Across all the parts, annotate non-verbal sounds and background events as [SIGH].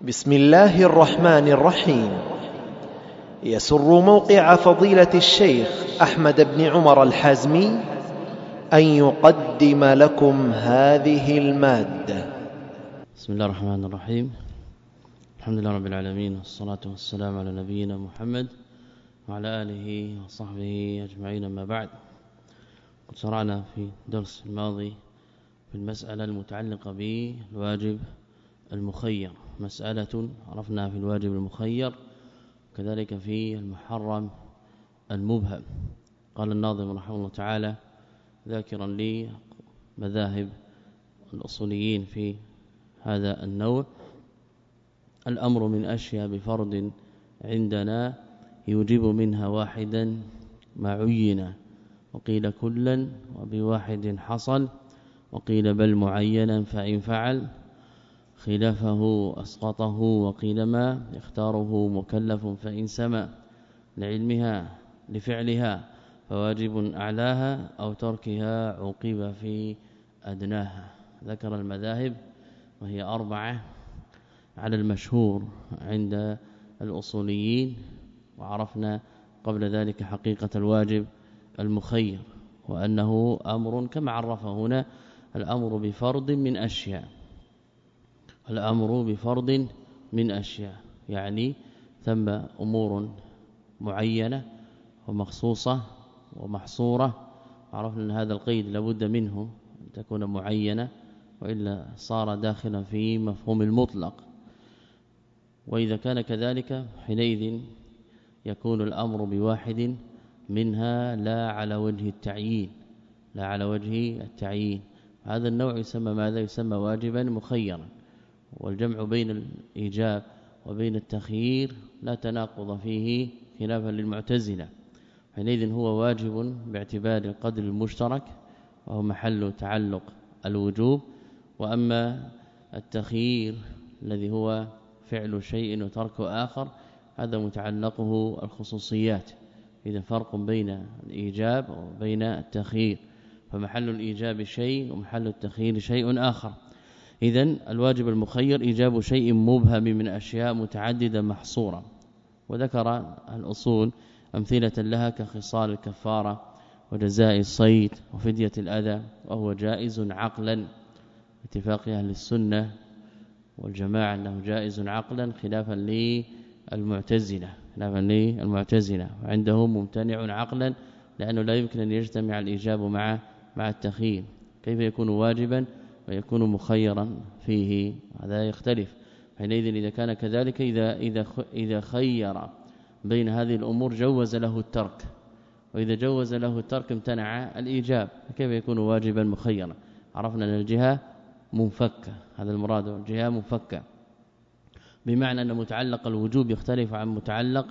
بسم الله الرحمن الرحيم. يسر موقع فضيلة الشيخ أحمد بن عمر الحازمي أن يقدم لكم هذه المادة. بسم الله الرحمن الرحيم. الحمد لله رب العالمين والصلاة والسلام على نبينا محمد وعلى آله وصحبه أجمعين ما بعد. قد شرعنا في درس الماضي في المسألة المتعلقة بالواجب المخير. مسألة عرفنا في الواجب المخير كذلك في المحرم المبهم. قال الناظم رحمه الله تعالى ذاكرا لي مذاهب الأصوليين في هذا النوع الأمر من أشياء بفرض عندنا يوجب منها واحدا ما عين وقيل كلا وبواحد حصل وقيل بل معينا فإن فعل خلافه أسقطه وقيل ما؟ يختاره مكلف فإن سما. لعلمها لفعلها فواجب أعلاها أو تركها عوقب في أدناها. ذكر المذاهب وهي أربعة على المشهور عند الأصوليين وعرفنا قبل ذلك حقيقة الواجب المخير وأنه أمر كما عرف هنا الأمر بفرض من أشياء. الأمر بفرض من أشياء يعني ثم أمور معينة ومخصوصة ومحصورة. عرفنا أن هذا القيد لابد منه أن تكون معينة وإلا صار داخلا في مفهوم المطلق. وإذا كان كذلك حينئذ يكون الأمر بواحد منها لا على وجه التعيين لا على وجه التعيين. هذا النوع يسمى ماذا؟ يسمى واجبا مخيرا. والجمع بين الإيجاب وبين التخيير لا تناقض فيه خلافا للمعتزلة حينئذ هو واجب باعتبار القدر المشترك وهو محل تعلق الوجوب. وأما التخيير الذي هو فعل شيء وترك آخر هذا متعلقه الخصوصيات. إذا فرق بين الإيجاب وبين التخيير فمحل الإيجاب شيء ومحل التخيير شيء آخر. اذا الواجب المخير إيجاب شيء مبهم من أشياء متعددة محصورة. وذكر الأصول أمثلة لها كخصال الكفارة وجزاء الصيد وفدية الأذى وهو جائز عقلا. اتفاق أهل السنة والجماعة أنه جائز عقلا خلافا للمعتزلة خلافا للمعتزلة. وعندهم ممتنع عقلا لأنه لا يمكن أن يجتمع الإيجاب مع مع التخيير. كيف يكون واجبا؟ ويكون مخيرا فيه. هذا يختلف حينئذ إذا كان كذلك إذا إذا إذا خير بين هذه الأمور جوز له الترك. وإذا جوز له الترك امتنع الإيجاب كيف يكون واجبا مخيرا؟ عرفنا أن الجهة منفكة. هذا المراد الجهة منفكة. بمعنى أن متعلق الوجوب يختلف عن متعلق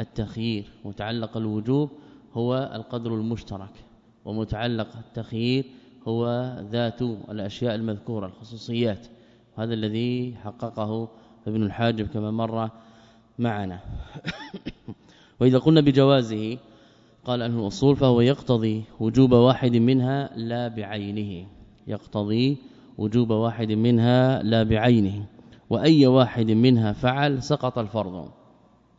التخيير. متعلق الوجوب هو القدر المشترك ومتعلق التخيير هو ذات الأشياء المذكورة الخصوصيات. هذا الذي حققه ابن الحاجب كما مر معنا. [COUGHS] وإذا قلنا بجوازه قال انه الأصول فهو يقتضي وجوب واحد منها لا بعينه. يقتضي وجوب واحد منها لا بعينه. وأي واحد منها فعل سقط الفرض.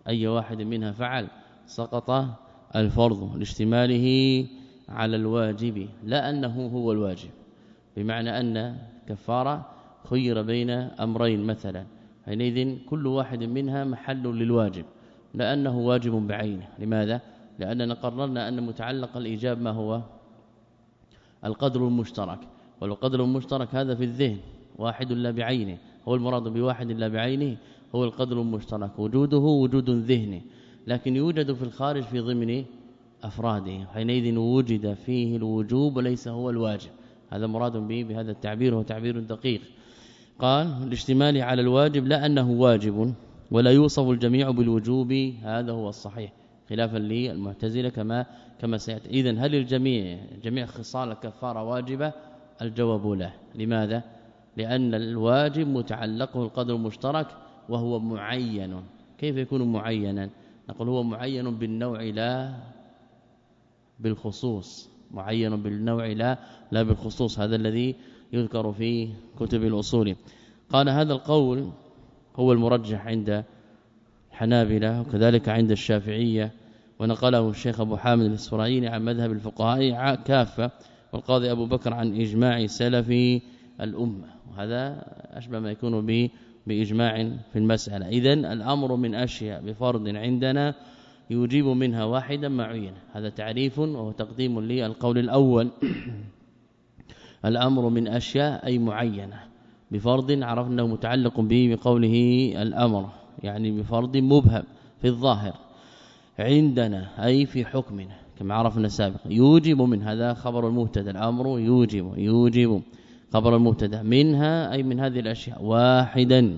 أي واحد منها فعل سقط الفرض لاشتماله على الواجب لا أنه هو الواجب بمعنى أن كفارة خير بين أمرين مثلا حينئذ كل واحد منها محل للواجب لأنه واجب بعينه. لماذا؟ لأننا قررنا أن متعلق الإيجاب ما هو؟ القدر المشترك. والقدر المشترك هذا في الذهن واحد لا بعينه. هو المراد بواحد لا بعينه؟ هو القدر المشترك. وجوده وجود ذهني لكن يوجد في الخارج في ضمن أفراده حينئذ وجد فيه الوجوب وليس هو الواجب. هذا مراد به بهذا التعبير هو تعبير دقيق. قال الاشتمال على الواجب لا أنه واجب ولا يوصف الجميع بالوجوب هذا هو الصحيح. خلافا للمعتزلة كما كما سيأتي. اذا هل الجميع جميع خصال الكفارة واجبة؟ الجواب لا. لماذا؟ لأن الواجب متعلقه القدر المشترك وهو معين. كيف يكون معينا؟ نقول هو معين بالنوع لا بالخصوص معين بالنوع لا لا بالخصوص هذا الذي يذكر في كتب الأصول. قال هذا القول هو المرجح عند الحنابلة وكذلك عند الشافعية ونقله الشيخ أبو حامد الاسفرايني عن مذهب الفقهاء كافة والقاضي أبو بكر عن إجماع سلف الأمة. وهذا أشبه ما يكون به بإجماع في المسألة. اذا الأمر من أشياء بفرض عندنا يجيب منها واحدا معينا. هذا تعريف وهو تقديم للقول الأول. الأمر من أشياء أي معينة. بفرض عرفنا متعلق به بقوله الأمر يعني بفرض مبهم في الظاهر. عندنا أي في حكمنا كما عرفنا سابقا. يوجب من هذا خبر المبتدا. الأمر يوجب يوجب خبر المبتدا. منها أي من هذه الأشياء واحدا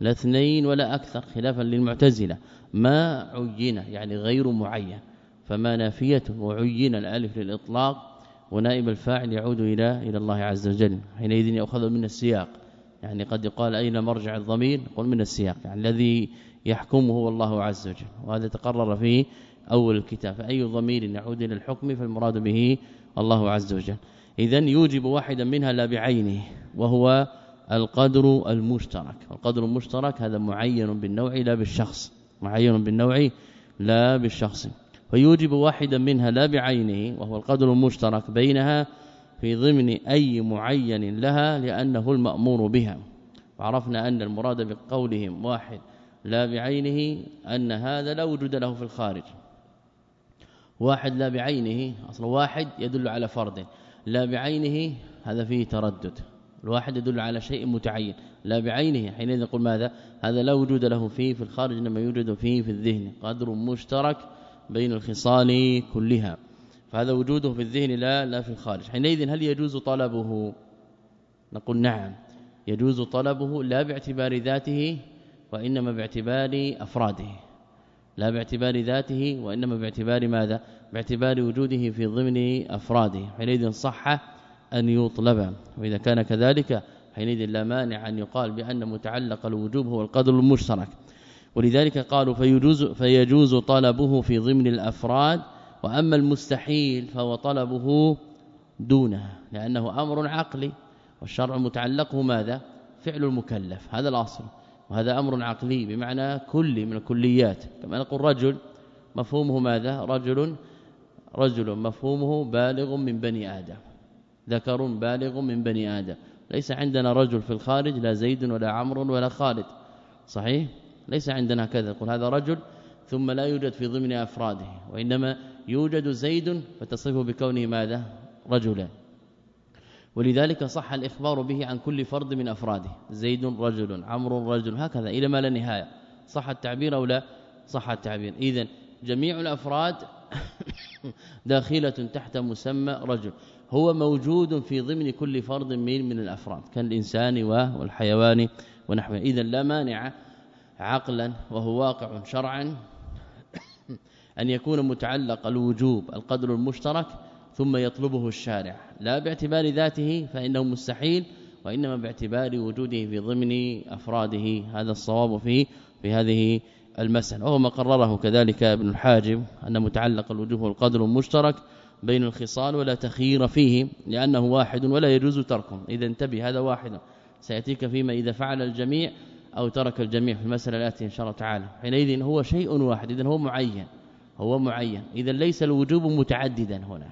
لا اثنين ولا أكثر خلافا للمعتزلة. ما عين يعني غير معين. فما نافيه وعين الألف للإطلاق ونائب الفاعل يعود إلى إلى الله عز وجل. حينئذ ياخذ من السياق. يعني قد يقال أين مرجع الضمير؟ قل من السياق. يعني الذي يحكمه هو الله عز وجل. وهذا تقرر في أول الكتاب. فأي ضمير يعود إلى الحكم؟ فالمراد به الله عز وجل. اذا يوجب واحدا منها لا بعينه وهو القدر المشترك. القدر المشترك هذا معين بالنوع لا بالشخص. معين بالنوع لا بالشخص. فيوجب واحدا منها لا بعينه وهو القدر المشترك بينها في ضمن أي معين لها لأنه المأمور بها. وعرفنا أن المراد بقولهم واحد لا بعينه أن هذا لا وجود له في الخارج. واحد لا بعينه أصلا واحد يدل على فرد. لا بعينه هذا فيه تردد. الواحد يدل على شيء متعين لا بعينه. حينئذ نقول ماذا؟ هذا لا وجود له فيه في الخارج إنما يوجد فيه في الذهن. قدر مشترك بين الخصال كلها. فهذا وجوده في الذهن لا لا في الخارج. حينئذ هل يجوز طلبه؟ نقول نعم. يجوز طلبه لا باعتبار ذاته وإنما باعتبار أفراده. لا باعتبار ذاته وإنما باعتبار ماذا؟ باعتبار وجوده في ضمن أفراده. حينئذ صح أن يطلب وإذا كان كذلك حينئذ لا مانع أن يقال بأن متعلق الوجوب هو القدر المشترك. ولذلك قالوا فيجوز فيجوز طلبه في ضمن الأفراد وأما المستحيل فهو طلبه دونه لأنه أمر عقلي والشرع متعلقه ماذا؟ فعل المكلف هذا الأصل وهذا أمر عقلي بمعنى كلي من الكليات. كما نقول رجل مفهومه ماذا؟ رجل رجل مفهومه بالغ من بني آدم. ذكر بالغ من بني آدم. ليس عندنا رجل في الخارج لا زيد ولا عمرو ولا خالد. صحيح؟ ليس عندنا كذا. يقول هذا رجل ثم لا يوجد في ضمن أفراده وإنما يوجد زيد فتصفه بكونه ماذا؟ رجلا. ولذلك صح الإخبار به عن كل فرد من أفراده زيد رجل عمرو رجل هكذا إلى ما لا نهاية. صح التعبير أو لا؟ صح التعبير. اذا جميع الأفراد [COUGHS] داخلة تحت مسمى رجل. هو موجود في ضمن كل فرد من من الأفراد كالإنسان والحيوان ونحوه. اذا لا مانع عقلا وهو واقع شرعا [COUGHS] أن يكون متعلق الوجوب القدر المشترك ثم يطلبه الشارع. لا باعتبار ذاته فإنه مستحيل وإنما باعتبار وجوده في ضمن أفراده. هذا الصواب في في هذه المسألة. وهو ما قرره كذلك ابن الحاجب أن متعلق الوجوب والقدر المشترك بين الخصال ولا تخيير فيه لأنه واحد ولا يجوز تركه إذا انتبه هذا واحد. سيأتيك فيما إذا فعل الجميع أو ترك الجميع في المسألة الآتية إن شاء الله تعالى. حينئذ هو شيء واحد إذا هو معين. هو معين. إذا ليس الوجوب متعددا هنا.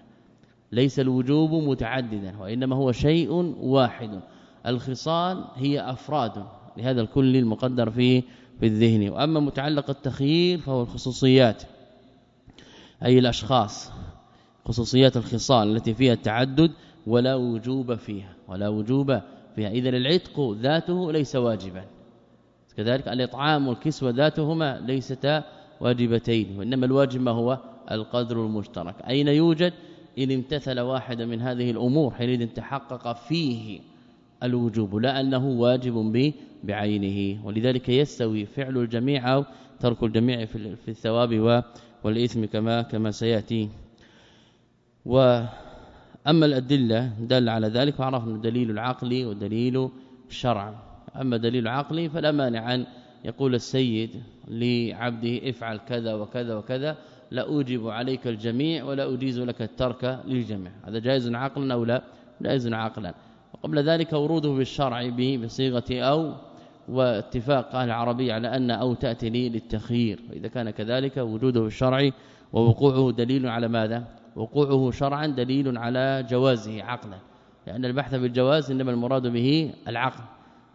ليس الوجوب متعددا وانما هو شيء واحد. الخصال هي أفراد. لهذا الكل المقدر في في الذهن. وأما متعلق التخيير فهو الخصوصيات أي الأشخاص. خصوصيات الخصال التي فيها التعدد ولا وجوب فيها ولا وجوب فيها. اذا العتق ذاته ليس واجبا. كذلك الإطعام والكسوة ذاتهما ليستا واجبتين وإنما الواجب ما هو القدر المشترك. أين يوجد؟ إن امتثل واحدا من هذه الأمور حينئذ تحقق فيه الوجوب لا أنه واجب بعينه. ولذلك يستوي فعل الجميع أو ترك الجميع في الثواب والإثم كما كما سيأتي. وأما الأدلة دل على ذلك وعرفنا دليل العقل ودليل الشرع. أما دليل العقل فلا مانع أن يقول السيد لعبده افعل كذا وكذا وكذا لا أوجب عليك الجميع ولا أجيز لك الترك للجميع. هذا جائز عقلا أو لا؟ جائز عقلا. وقبل ذلك وروده بالشرع به بصيغة أو واتفاق أهل العربية على أن أو تأتي للتخيير. وإذا كان كذلك وجوده في الشرع ووقوعه دليل على ماذا؟ وقوعه شرعا دليل على جوازه عقلا. لأن البحث بالجواز إنما المراد به العقل.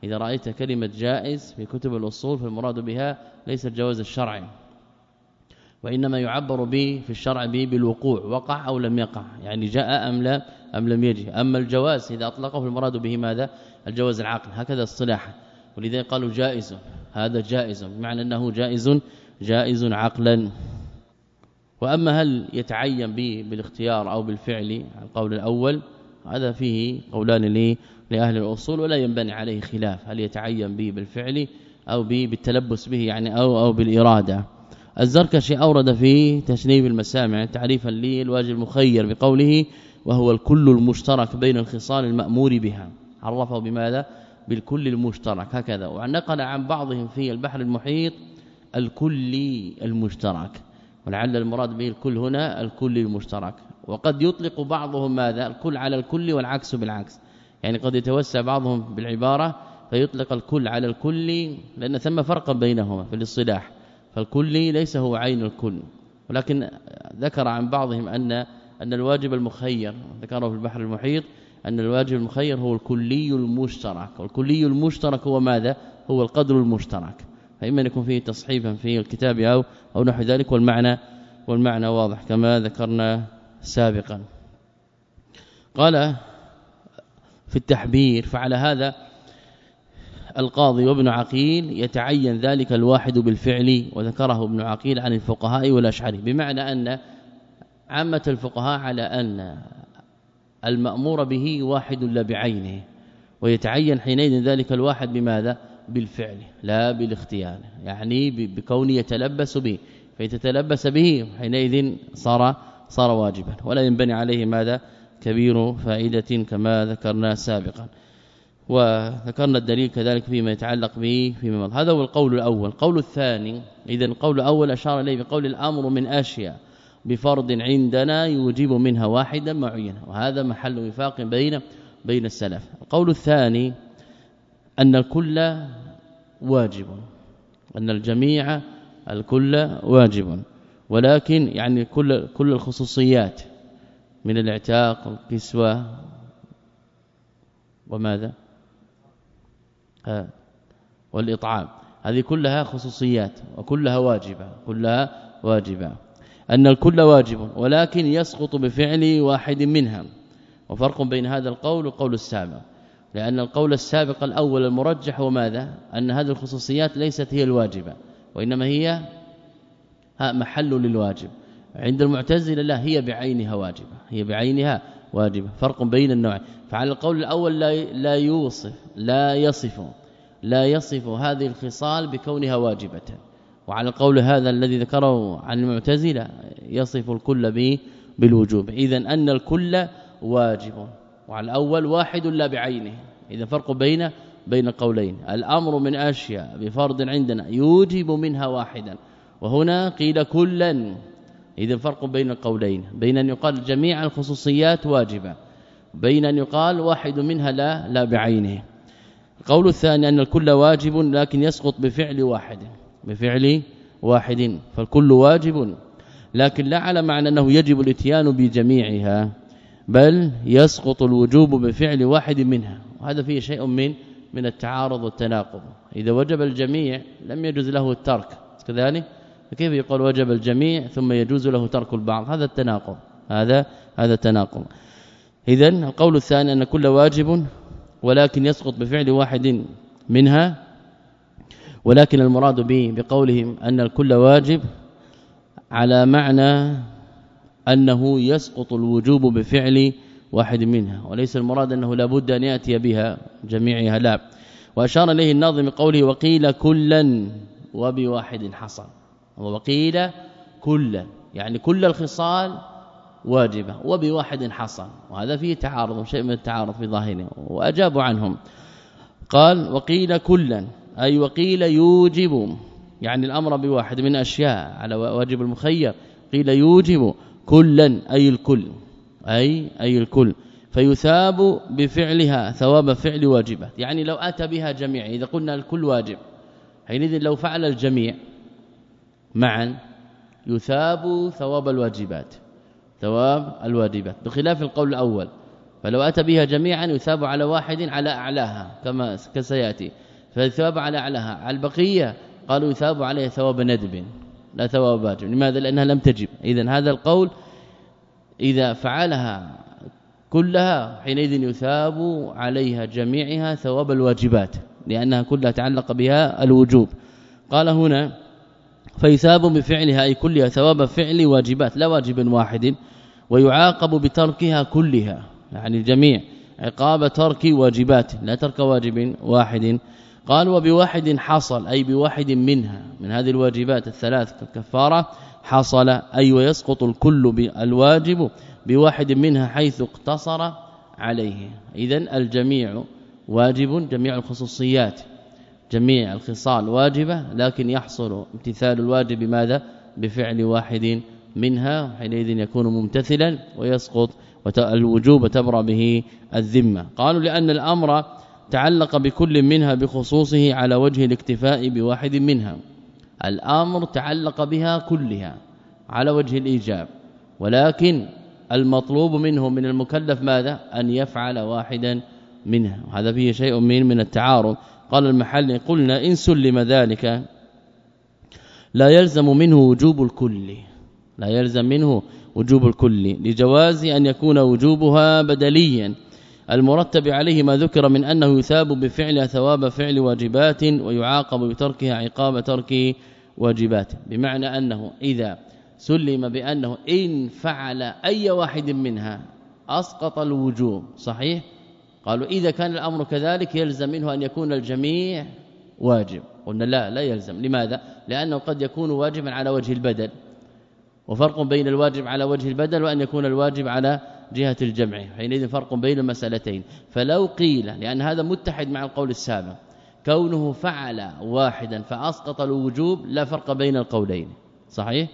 إذا رأيت كلمة جائز في كتب الأصول فالمراد بها ليس الجواز الشرعي. وإنما يعبر به في الشرع به بالوقوع وقع أو لم يقع يعني جاء أم لا أم لم يجي. أما الجواز إذا أطلقه المراد به ماذا؟ الجواز العقل. هكذا اصطلاحا ولذلك قالوا جائز. هذا جائز. بمعنى أنه جائز جائز عقلا. وأما هل يتعين به بالاختيار أو بالفعل القول الأول هذا فيه قولان لي لأهل الأصول ولا ينبني عليه خلاف. هل يتعين به بالفعل أو به بالتلبس به يعني أو أو بالإرادة. الزركشي أورد في تشنيب المسامع تعريفا للواجب المخير بقوله وهو الكل المشترك بين الخصال المأمور بها. عرفه بماذا؟ بالكل المشترك. هكذا. ونقل عن بعضهم في البحر المحيط الكلي المشترك. ولعل المراد به الكل هنا الكل المشترك. وقد يطلق بعضهم ماذا؟ الكل على الكل والعكس بالعكس. يعني قد يتوسع بعضهم بالعبارة فيطلق الكل على الكل لأن ثم فرقا بينهما في الاصطلاح. فالكلي ليس هو عين الكل. ولكن ذكر عن بعضهم أن أن الواجب المخير ذكره في البحر المحيط أن الواجب المخير هو الكلي المشترك. والكلي المشترك هو ماذا؟ هو القدر المشترك. فإما يكون فيه تصحيفا في الكتاب أو أو نحو ذلك والمعنى والمعنى واضح كما ذكرنا سابقا. قال في التحبير فعلى هذا القاضي وابن عقيل يتعين ذلك الواحد بالفعل وذكره ابن عقيل عن الفقهاء والأشعري. بمعنى أن عامة الفقهاء على أن المأمور به واحد لا بعينه ويتعين حينئذ ذلك الواحد بماذا؟ بالفعل. لا بالاختيار يعني بكونه يتلبس به. فيتلبس به حينئذ صار صار واجبا. ولا ينبني عليه ماذا؟ كبير فائدة كما ذكرنا سابقا. وذكرنا الدليل كذلك فيما يتعلق به فيما مضى. هذا هو القول الأول. القول الثاني اذا القول الأول أشار إليه بقول الأمر من أشياء. بفرض عندنا يوجب منها واحدا معينا وهذا محل وفاق بين بين السلف. القول الثاني أن الكل واجب أن الجميع الكل واجب. ولكن يعني كل كل الخصوصيات من الإعتاق والكسوة. وماذا؟ ها والإطعام. هذه كلها خصوصيات وكلها واجبة كلها واجبة. أن الكل واجب ولكن يسقط بفعل واحد منها. وفرق بين هذا القول والقول السابق. لأن القول السابق الأول المرجح هو ماذا؟ أن هذه الخصوصيات ليست هي الواجبة وإنما هي محل للواجب. عند المعتزلة لا هي بعينها واجبة هي بعينها واجبة فرق بين النوعين. فعلى القول الأول لا لا يوصف لا يصف لا يصف هذه الخصال بكونها واجبة. وعلى القول هذا الذي ذكره عن المعتزلة يصف الكل به بالوجوب. اذا أن الكل واجب. وعلى الأول واحد لا بعينه. إذا فرق بين بين قولين. الأمر من أشياء بفرض عندنا يوجب منها واحدا. وهنا قيل كلا. إذا فرق بين القولين بين أن يقال جميع الخصوصيات واجبة. بين أن يقال واحد منها لا لا بعينه. القول الثاني أن الكل واجب لكن يسقط بفعل واحد. بفعل واحد. فالكل واجب. لكن لا على معنى أنه يجب الاتيان بجميعها. بل يسقط الوجوب بفعل واحد منها وهذا فيه شيء من من التعارض والتناقض. إذا وجب الجميع لم يجوز له الترك كذلك؟ فكيف يقول وجب الجميع ثم يجوز له ترك البعض؟ هذا التناقض هذا هذا التناقض اذا القول الثاني أن كل واجب ولكن يسقط بفعل واحد منها ولكن المراد به بقولهم أن الكل واجب على معنى أنه يسقط الوجوب بفعل واحد منها وليس المراد أنه لابد أن يأتي بها جميعها لا. وأشار إليه الناظم قوله وقيل كلا وبواحد حصل. وقيل كلا يعني كل الخصال واجبة وبواحد حصل. وهذا فيه تعارض شيء من التعارض في ظاهره وأجابوا عنهم. قال وقيل كلا أي وقيل يوجب يعني الأمر بواحد من أشياء على واجب المخير قيل يوجب. كلا أي الكل أي أي الكل. فيثاب بفعلها ثواب فعل واجبات يعني لو آتى بها جميعا إذا قلنا الكل واجب حينئذ لو فعل الجميع معا يثاب ثواب الواجبات ثواب الواجبات. بخلاف القول الأول فلو آتى بها جميعا يثاب على واحد على أعلاها كما كسيأتي. فالثواب على أعلاها. على البقية قالوا يثاب عليها ثواب ندب. لا ثواب واجب لماذا؟ لأنها لم تجب. اذا هذا القول إذا فعلها كلها حينئذ يثاب عليها جميعها ثواب الواجبات لأنها كلها تعلق بها الوجوب. قال هنا فيثاب بفعلها أي كلها ثواب فعل واجبات لا واجب واحد ويعاقب بتركها كلها يعني الجميع. عقاب ترك واجبات لا ترك واجب واحد. قال وبواحد حصل أي بواحد منها من هذه الواجبات الثلاث كالكفاره حصل أي ويسقط الكل بالواجب بواحد منها حيث اقتصر عليه. اذا الجميع واجب جميع الخصوصيات جميع الخصال واجبة لكن يحصل امتثال الواجب بماذا بفعل واحد منها حينئذ يكون ممتثلا ويسقط الوجوب تبرى به الذمة. قالوا لأن الأمر تعلق بكل منها بخصوصه على وجه الاكتفاء بواحد منها. الأمر تعلق بها كلها على وجه الإيجاب. ولكن المطلوب منه من المكلف ماذا؟ أن يفعل واحدا منها. وهذا فيه شيء من من التعارض. قال المحل قلنا إن سلم ذلك لا يلزم منه وجوب الكل. لا يلزم منه وجوب الكل. لجواز أن يكون وجوبها بدليا. المرتب عليه ما ذكر من أنه يثاب بفعل ثواب فعل واجبات ويعاقب بتركها عقاب ترك واجبات. بمعنى أنه إذا سلم بأنه إن فعل أي واحد منها أسقط الوجوب صحيح؟ قالوا إذا كان الأمر كذلك يلزم منه أن يكون الجميع واجب. قلنا لا لا يلزم. لماذا؟ لأنه قد يكون واجبا على وجه البدل. وفرق بين الواجب على وجه البدل وأن يكون الواجب على جهة الجمع حينئذ فرق بين المسألتين. فلو قيل لأن هذا متحد مع القول السابق كونه فعل واحدا فأسقط الوجوب لا فرق بين القولين. صحيح؟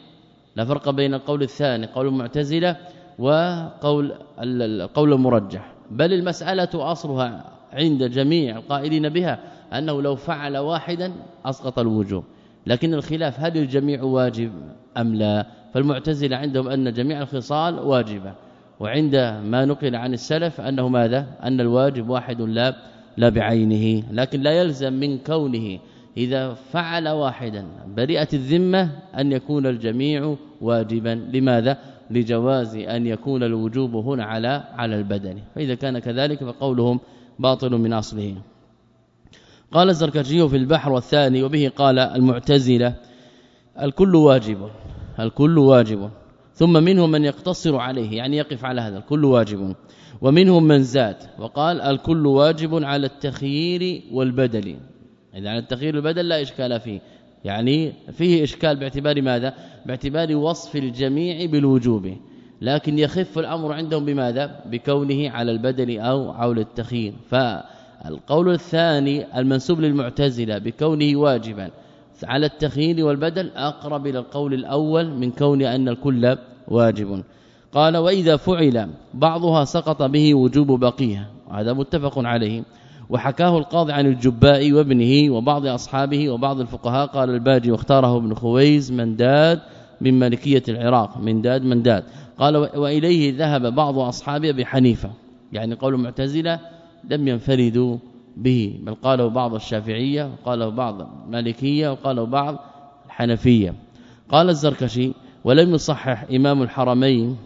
لا فرق بين القول الثاني قول المعتزلة وقول القول المرجح. بل المسألة أصلها عند جميع القائلين بها أنه لو فعل واحدا أسقط الوجوب. لكن الخلاف هل الجميع واجب أم لا؟ فالمعتزلة عندهم أن جميع الخصال واجبة. وعند ما نقل عن السلف أنه ماذا؟ أن الواجب واحد لا لا بعينه لكن لا يلزم من كونه إذا فعل واحدا. بريئة الذمة أن يكون الجميع واجبا. لماذا؟ لجواز أن يكون الوجوب هنا على على البدن. فإذا كان كذلك فقولهم باطل من أصله. قال الزركشي في البحر والثاني وبه قال المعتزلة الكل واجب الكل واجب. ثم منهم من يقتصر عليه يعني يقف على هذا الكل واجب. ومنهم من زاد وقال الكل واجب على التخيير والبدل. إذا على التخيير والبدل لا إشكال فيه. يعني فيه إشكال باعتبار ماذا؟ باعتبار وصف الجميع بالوجوب. لكن يخف الأمر عندهم بماذا؟ بكونه على البدل أو عول التخيير. فالقول الثاني المنسوب للمعتزلة بكونه واجبا. على التخيير والبدل أقرب إلى القول الأول من كون أن الكل واجب. قال وإذا فعل بعضها سقط به وجوب بقية. هذا متفق عليه. وحكاه القاضي عن الجباء وابنه وبعض أصحابه وبعض الفقهاء. قال الباجي واختاره ابن خويز منداد من مالكية العراق. منداد منداد قال وإليه ذهب بعض أصحابه بحنيفة. يعني قول المعتزلة لم ينفردوا به. بل قاله بعض الشافعية وقاله بعض المالكية وقاله بعض الحنفية. قال الزركشي ولم يصحح إمام الحرمين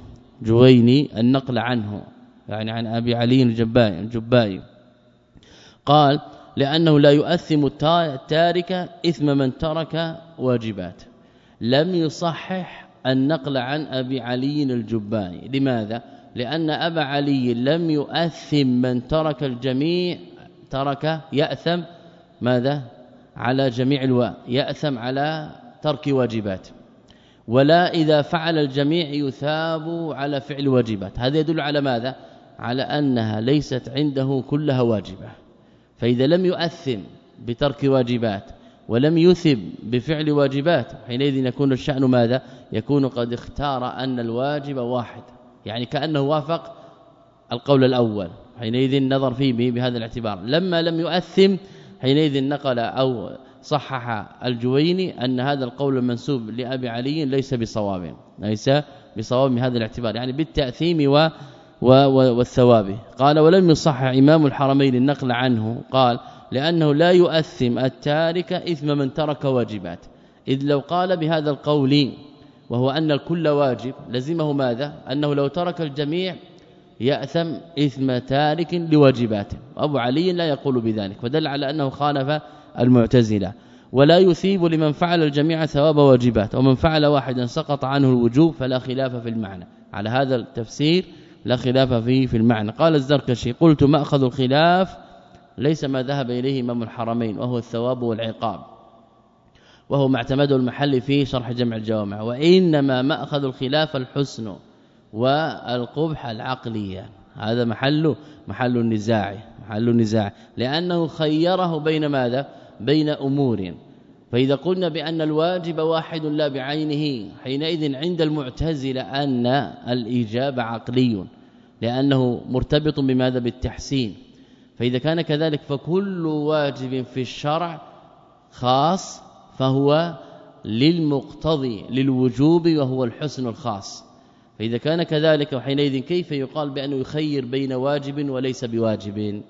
جويني النقل عنه يعني عن أبي علي الجبائي الجبائي. قال لأنه لا يؤثم التارك إثم من ترك واجبات. لم يصحح النقل عن أبي علي الجبائي. لماذا؟ لأن أبا علي لم يؤثم من ترك الجميع ترك يأثم ماذا؟ على جميع الواء يأثم على ترك واجبات. ولا إذا فعل الجميع يثاب على فعل واجبات. هذا يدل على ماذا؟ على أنها ليست عنده كلها واجبة. فإذا لم يؤثم بترك واجبات ولم يثب بفعل واجبات حينئذ يكون الشأن ماذا؟ يكون قد اختار أن الواجب واحد. يعني كأنه وافق القول الأول. حينئذ نظر فيه بهذا الاعتبار. لما لم يؤثم حينئذ نقل أو صحح الجويني أن هذا القول المنسوب لأبي علي ليس بصواب ليس بصواب هذا الاعتبار يعني بالتأثيم و والثواب. قال ولم يصحح إمام الحرمين النقل عنه قال لأنه لا يؤثم التارك إثم من ترك واجبات إذ لو قال بهذا القول وهو أن الكل واجب لزمه ماذا؟ أنه لو ترك الجميع يأثم إثم تارك لواجباته أبو علي لا يقول بذلك فدل على أنه خالف المعتزلة. ولا يثيب لمن فعل الجميع ثواب واجبات ومن فعل واحدا سقط عنه الوجوب فلا خلاف في المعنى. على هذا التفسير لا خلاف فيه في المعنى. قال الزركشي قلت مأخذ الخلاف ليس ما ذهب إليه إمام الحرمين وهو الثواب والعقاب وهو ما اعتمده المحل في شرح جمع الجوامع. وإنما مأخذ الخلاف الحسن. والقبح العقلية. هذا محل محل النزاع محل النزاع. لأنه خيره بين ماذا؟ بين أمور. فإذا قلنا بأن الواجب واحد لا بعينه حينئذ عند المعتزلة أن الإيجاب عقلي لأنه مرتبط بماذا؟ بالتحسين. فإذا كان كذلك فكل واجب في الشرع خاص فهو للمقتضي للوجوب وهو الحسن الخاص. فإذا كان كذلك وحينئذ كيف يقال بأنه يخير بين واجب وليس بواجب؟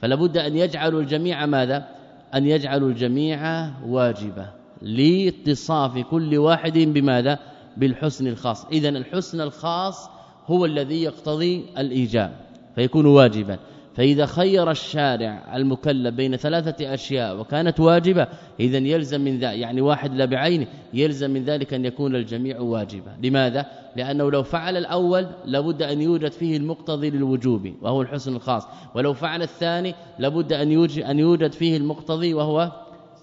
فلا بد أن يجعلوا الجميع ماذا؟ أن يجعلوا الجميع واجبا لإتصاف كل واحد بماذا؟ بالحسن الخاص. اذا الحسن الخاص هو الذي يقتضي الإيجاب فيكون واجبا. فإذا خير الشارع المكلف بين ثلاثة أشياء وكانت واجبة اذا يلزم من ذلك يعني واحد لا بعينه يلزم من ذلك أن يكون الجميع واجبا لماذا؟ لأنه لو فعل الأول لابد أن يوجد فيه المقتضي للوجوب وهو الحسن الخاص ولو فعل الثاني لابد أن يوجد أن يوجد فيه المقتضي وهو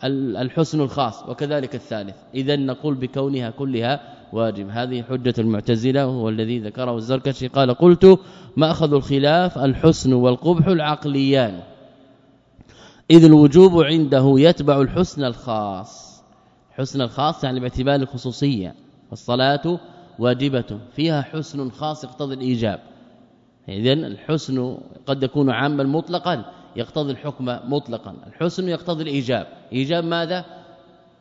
الحسن الخاص وكذلك الثالث. اذا نقول بكونها كلها واجب. هذه حجة المعتزلة وهو الذي ذكره الزركشي قال قلت ما اخذ الخلاف الحسن والقبح العقليان إذ الوجوب عنده يتبع الحسن الخاص. حسن الخاص يعني باعتبار الخصوصية والصلاة واجبة فيها حسن خاص يقتضي الإيجاب. اذا الحسن قد يكون عاما مطلقا يقتضي الحكم مطلقا. الحسن يقتضي الإيجاب. إيجاب ماذا؟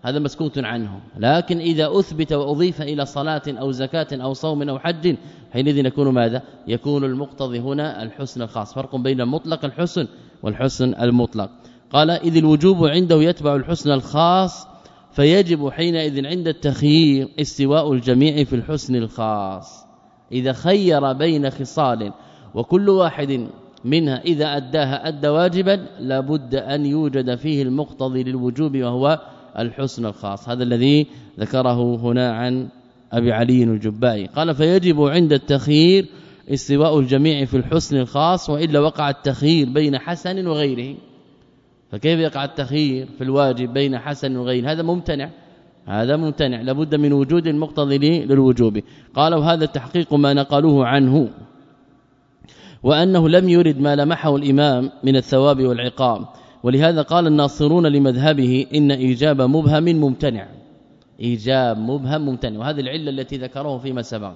هذا مسكوت عنه لكن إذا أثبت وأضيف إلى صلاة أو زكاة أو صوم أو حج حينئذ يكون ماذا؟ يكون المقتضي هنا الحسن الخاص. فرق بين مطلق الحسن والحسن المطلق. قال إذ الوجوب عنده يتبع الحسن الخاص فيجب حينئذ عند التخيير استواء الجميع في الحسن الخاص. إذا خير بين خصال وكل واحد منها إذا أداها أدى واجبا لابد أن يوجد فيه المقتضي للوجوب وهو الحسن الخاص. هذا الذي ذكره هنا عن أبي علي الجبائي. قال فيجب عند التخيير استواء الجميع في الحسن الخاص وإلا وقع التخيير بين حسن وغيره. فكيف يقع التخيير في الواجب بين حسن وغيره؟ هذا ممتنع. هذا ممتنع. لابد من وجود المقتضي للوجوب. قال وهذا التحقيق ما نقلوه عنه وأنه لم يرد ما لمحه الإمام من الثواب والعقاب. ولهذا قال الناصرون لمذهبه إن إيجاب مبهم ممتنع. إيجاب مبهم ممتنع. وهذه العلة التي ذكره فيما سبق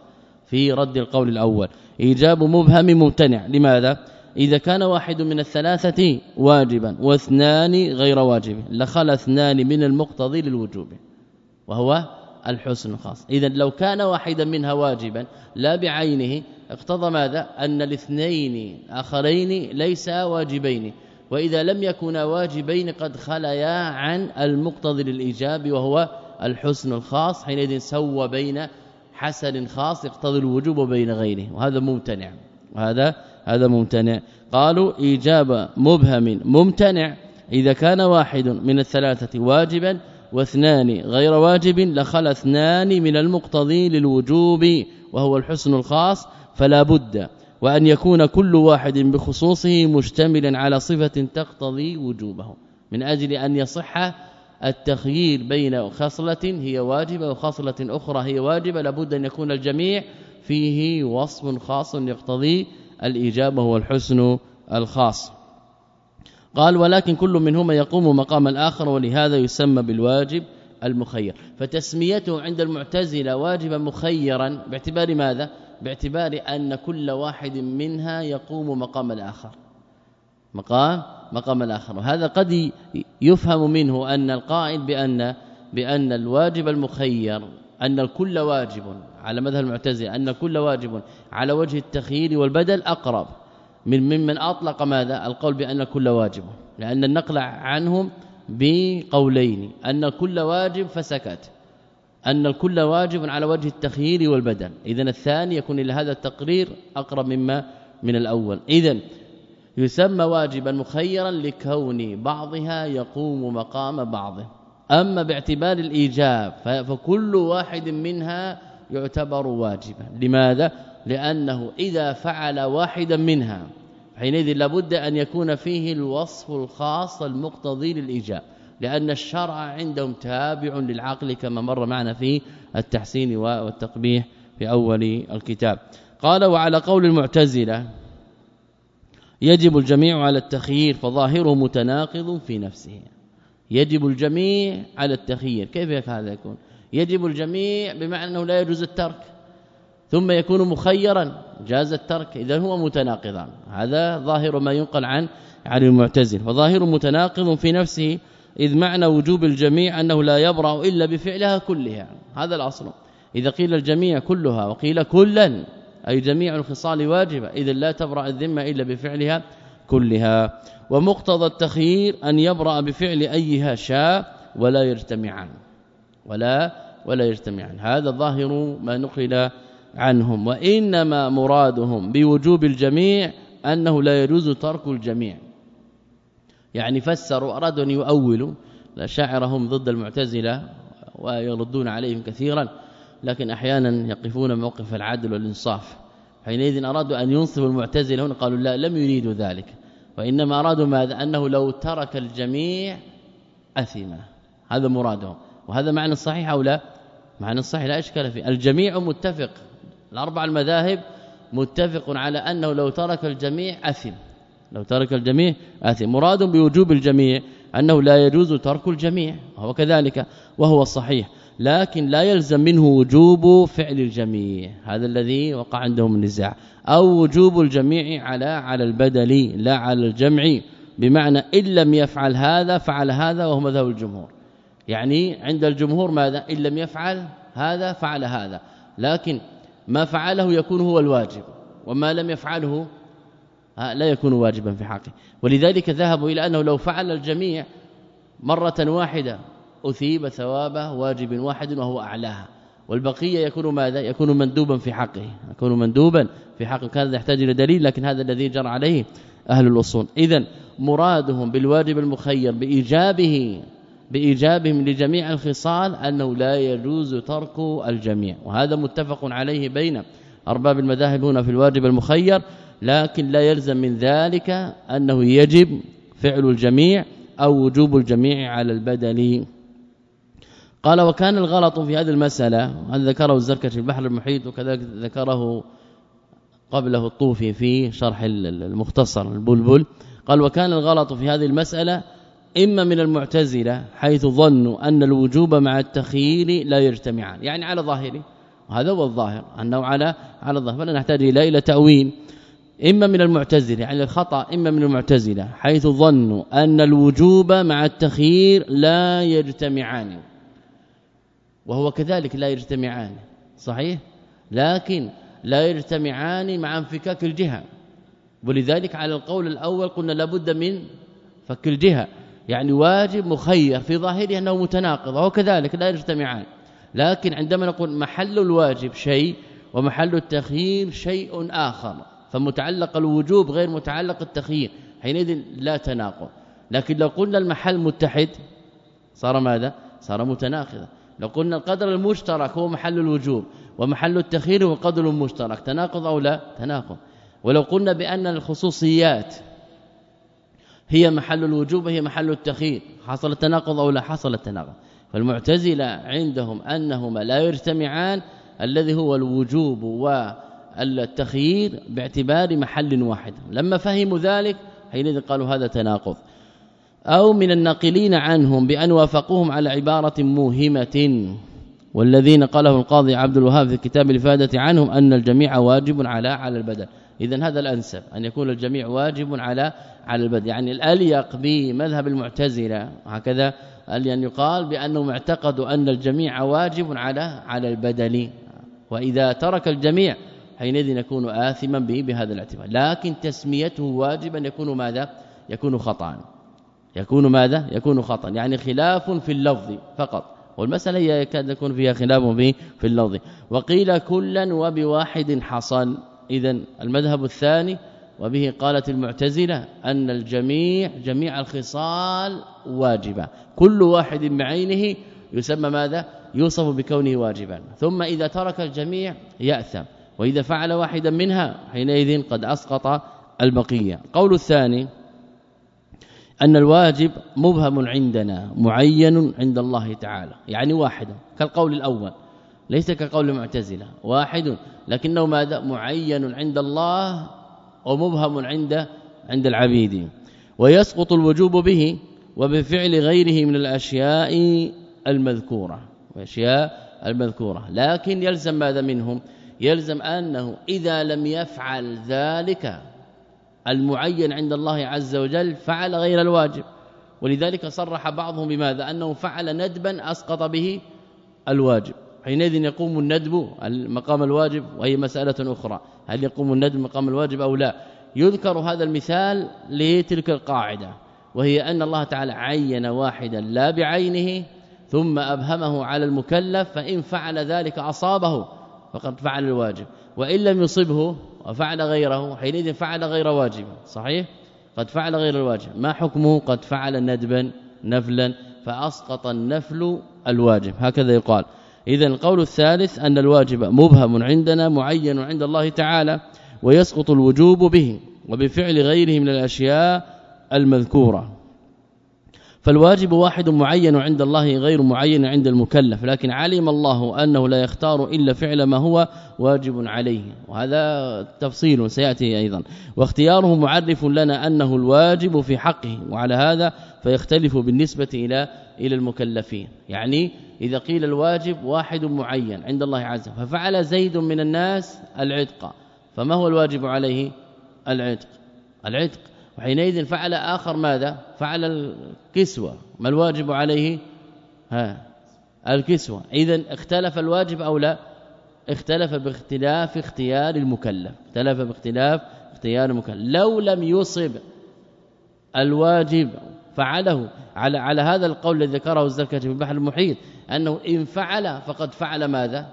في رد القول الأول. إيجاب مبهم ممتنع. لماذا؟ إذا كان واحد من الثلاثة واجبا واثنان غير واجب لخل اثنان من المقتضي للوجوب وهو الحسن الخاص. اذا لو كان واحدا منها واجبا لا بعينه اقتضى ماذا؟ أن الاثنين آخرين ليس واجبين. وإذا لم يكونا واجبين قد خليا عن المقتضي للإيجاب وهو الحسن الخاص حينئذ سوى بين حسن خاص يقتضي الوجوب بين غيره. وهذا ممتنع. وهذا هذا ممتنع. قالوا إيجاب مبهم ممتنع. إذا كان واحد من الثلاثة واجبا واثنان غير واجب لخل اثنان من المقتضي للوجوب وهو الحسن الخاص فلا بد وأن يكون كل واحد بخصوصه مشتملا على صفة تقتضي وجوبه. من أجل أن يصح التخيير بين خصلة هي واجبة وخصلة أخرى هي واجبة لابد أن يكون الجميع فيه وصف خاص يقتضي الإجابة هو الحسن الخاص. قال ولكن كل منهما يقوم مقام الآخر ولهذا يسمى بالواجب المخير. فتسميته عند المعتزلة واجبا مخيرا باعتبار ماذا؟ باعتبار أن كل واحد منها يقوم مقام الآخر. مقام مقام الآخر. وهذا قد يفهم منه أن القائل بأن بأن الواجب المخير أن الكل واجب على مذهب المعتزلة أن الكل واجب على وجه التخيير والبدل أقرب. من ممن أطلق ماذا؟ القول بأن الكل واجب. لأن النقل عنهم بقولين. أن الكل واجب فسكت. أن الكل واجب على وجه التخيير والبدل اذا الثاني يكون إلى هذا التقرير أقرب مما من الأول. اذا يسمى واجبا مخيرا لكون بعضها يقوم مقام بعضه. أما باعتبار الإيجاب فكل واحد منها يعتبر واجبا. لماذا؟ لأنه إذا فعل واحدا منها حينئذ لابد أن يكون فيه الوصف الخاص المقتضي للإيجاب. لأن الشرع عندهم تابع للعقل كما مر معنا في التحسين والتقبيح في أول الكتاب. قال وعلى قول المعتزلة يجب الجميع على التخيير فظاهره متناقض في نفسه. يجب الجميع على التخيير. كيف هذا يكون؟ يجب الجميع بمعنى أنه لا يجوز الترك. ثم يكون مخيرا جاز الترك. إذا هو متناقضان. هذا ظاهر ما ينقل عن عن المعتزل. فظاهر متناقض في نفسه إذ معنى وجوب الجميع أنه لا يبرأ إلا بفعلها كلها. هذا الأصل. إذا قيل الجميع كلها وقيل كلا أي جميع الخصال واجبة اذا لا تبرأ الذمة إلا بفعلها كلها. ومقتضى التخيير أن يبرأ بفعل أيها شاء ولا يجتمعان. ولا ولا يجتمعان. هذا ظاهر ما نقل عنهم. وإنما مرادهم بوجوب الجميع أنه لا يجوز ترك الجميع. يعني فسروا ارادوا أن يؤولوا الاشاعره هم ضد المعتزلة ويردون عليهم كثيرا لكن أحيانا يقفون موقف العدل والإنصاف. حينئذ أرادوا أن ينصفوا المعتزلة هنا قالوا لا لم يريدوا ذلك. وإنما أرادوا ماذا؟ أنه لو ترك الجميع اثم هذا مرادهم. وهذا معنى الصحيح أو لا؟ معنى الصحيح لا إشكال فيه. الجميع متفق. الأربع المذاهب متفق على أنه لو ترك الجميع اثم لو ترك الجميع اثم مراد بوجوب الجميع أنه لا يجوز ترك الجميع وهو كذلك وهو الصحيح. لكن لا يلزم منه وجوب فعل الجميع. هذا الذي وقع عندهم النزاع أو وجوب الجميع على على البدل لا على الجمع. بمعنى إن لم يفعل هذا فعل هذا وهو مذهب الجمهور. يعني عند الجمهور ماذا؟ إن لم يفعل هذا فعل هذا. لكن ما فعله يكون هو الواجب وما لم يفعله لا يكون واجبا في حقه. ولذلك ذهبوا إلى أنه لو فعل الجميع مرة واحدة أثيب ثوابه واجب واحد وهو أعلاها. والبقية يكون ماذا؟ يكون مندوبا في حقه. يكون مندوبا في حقه. كان يحتاج إلى دليل لكن هذا الذي جرى عليه أهل الأصول. اذا مرادهم بالواجب المخير بإيجابه بإيجابهم لجميع الخصال أنه لا يجوز ترك الجميع. وهذا متفق عليه بين أرباب المذاهب هنا في الواجب المخير. لكن لا يلزم من ذلك أنه يجب فعل الجميع أو وجوب الجميع على البدل. قال وكان الغلط في هذه المسألة هذا ذكره الزركشي في البحر المحيط وكذلك ذكره قبله الطوفي في شرح المختصر البلبل. قال وكان الغلط في هذه المسألة إما من المعتزلة حيث ظنوا أن الوجوب مع التخيير لا يجتمعان يعني على ظاهره. وهذا هو الظاهر أنه على على الظاهر. فلا نحتاج إلى تأويل. إما من المعتزلة يعني الخطأ إما من المعتزلة حيث ظنوا أن الوجوب مع التخيير لا يجتمعان. وهو كذلك لا يجتمعان صحيح؟ لكن لا يجتمعان مع انفكاك الجهة. ولذلك على القول الأول قلنا لابد من فك الجهة يعني واجب مخير في ظاهره أنه متناقض وهو كذلك لا يجتمعان. لكن عندما نقول محل الواجب شيء ومحل التخيير شيء آخر. فمتعلق الوجوب غير متعلق التخيير. حينئذ لا تناقض. لكن لو قلنا المحل متحد صار ماذا؟ صار متناقضا. لو قلنا القدر المشترك هو محل الوجوب ومحل التخيير هو قدر مشترك تناقض أو لا؟ تناقض. ولو قلنا بأن الخصوصيات هي محل الوجوب هي محل التخيير حصل التناقض أو لا؟ حصل التناقض. فالمعتزلة عندهم أنهما لا يجتمعان الذي هو الوجوب والتخيير باعتبار محل واحد. لما فهموا ذلك حينئذ قالوا هذا تناقض. أو من الناقلين عنهم بأن وافقوهم على عبارة موهمة. والذين قاله القاضي عبد الوهاب في كتاب الافاده عنهم أن الجميع واجب على على البدن. اذا هذا الأنسب أن يكون الجميع واجب على على البدن. يعني الأليق بمذهب المعتزلة هكذا ان يقال بأنهم اعتقدوا أن الجميع واجب على على البدن. وإذا ترك الجميع حينئذ يكون آثما به بهذا الاعتبار. لكن تسميته واجبا يكون ماذا؟ يكون خطا يكون ماذا؟ يكون خطا يعني خلاف في اللفظ فقط. والمسألة هي يكاد يكون فيها خلاف في في اللفظ. وقيل كلا وبواحد حصل. اذا المذهب الثاني وبه قالت المعتزلة أن الجميع جميع الخصال واجبة. كل واحد بعينه يسمى ماذا؟ يوصف بكونه واجبا. ثم إذا ترك الجميع يأثم. وإذا فعل واحدا منها حينئذ قد أسقط البقية. قول الثاني أن الواجب مبهم عندنا معين عند الله تعالى يعني واحد كالقول الأول ليس كقول المعتزلة واحد لكنه ماذا؟ معين عند الله ومبهم عند عند العبيد. ويسقط الوجوب به وبفعل غيره من الأشياء المذكورة الأشياء المذكورة لكن يلزم ماذا منهم؟ يلزم أنه إذا لم يفعل ذلك المعين عند الله عز وجل فعل غير الواجب. ولذلك صرح بعضهم بماذا؟ أنه فعل ندبا أسقط به الواجب. حينئذ يقوم الندب مقام الواجب وهي مسألة أخرى. هل يقوم الندب مقام الواجب أو لا؟ يذكر هذا المثال لتلك القاعدة وهي أن الله تعالى عين واحدا لا بعينه ثم أبهمه على المكلف فإن فعل ذلك أصابه فقد فعل الواجب. وإن لم يصبه وفعل غيره حينئذ فعل غير واجب. صحيح؟ قد فعل غير الواجب. ما حكمه؟ قد فعل ندبا نفلا فأسقط النفل الواجب. هكذا يقال. اذا القول الثالث أن الواجب مبهم عندنا معين عند الله تعالى ويسقط الوجوب به وبفعل غيره من الأشياء المذكورة. فالواجب واحد معين عند الله غير معين عند المكلف. لكن علم الله أنه لا يختار إلا فعل ما هو واجب عليه. وهذا تفصيل سيأتي أيضا. واختياره معرف لنا أنه الواجب في حقه. وعلى هذا فيختلف بالنسبة إلى إلى المكلفين. يعني إذا قيل الواجب واحد معين عند الله عز وجل ففعل زيد من الناس العتق. فما هو الواجب عليه؟ العتق. العتق. وحينئذ فعل آخر ماذا؟ فعل الكسوة. ما الواجب عليه؟ ها الكسوة. إذا اختلف الواجب أو لا؟ اختلف باختلاف اختيار المكلف. اختلف باختلاف اختيار المكلف. لو لم يصب الواجب فعله. على على هذا القول الذي ذكره الزكاه في البحر المحيط أنه إن فعل فقد فعل ماذا؟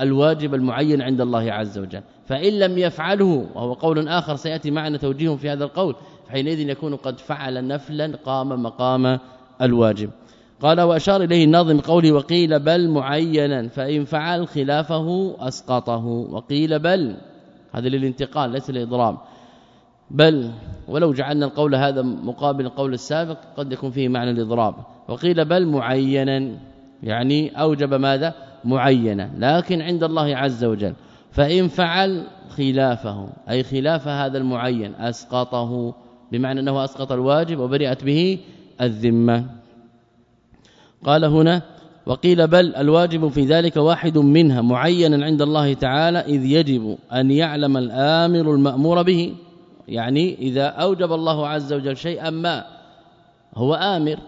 الواجب المعين عند الله عز وجل. فإن لم يفعله وهو قول آخر سيأتي معنا توجيه في هذا القول. حينئذ يكون قد فعل نفلا قام مقام الواجب. قال وأشار إليه الناظم قوله وقيل بل معينا فإن فعل خلافه أسقطه. وقيل بل هذا للانتقال ليس الاضراب بل ولو جعلنا القول هذا مقابل القول السابق قد يكون فيه معنى الإضراب. وقيل بل معينا يعني أوجب ماذا؟ معينا. لكن عند الله عز وجل فإن فعل خلافه أي خلاف هذا المعين أسقطه بمعنى أنه أسقط الواجب وبرئت به الذمة. قال هنا وقيل بل الواجب في ذلك واحد منها معينا عند الله تعالى إذ يجب أن يعلم الآمر المأمور به. يعني إذا أوجب الله عز وجل شيئا ما هو آمر.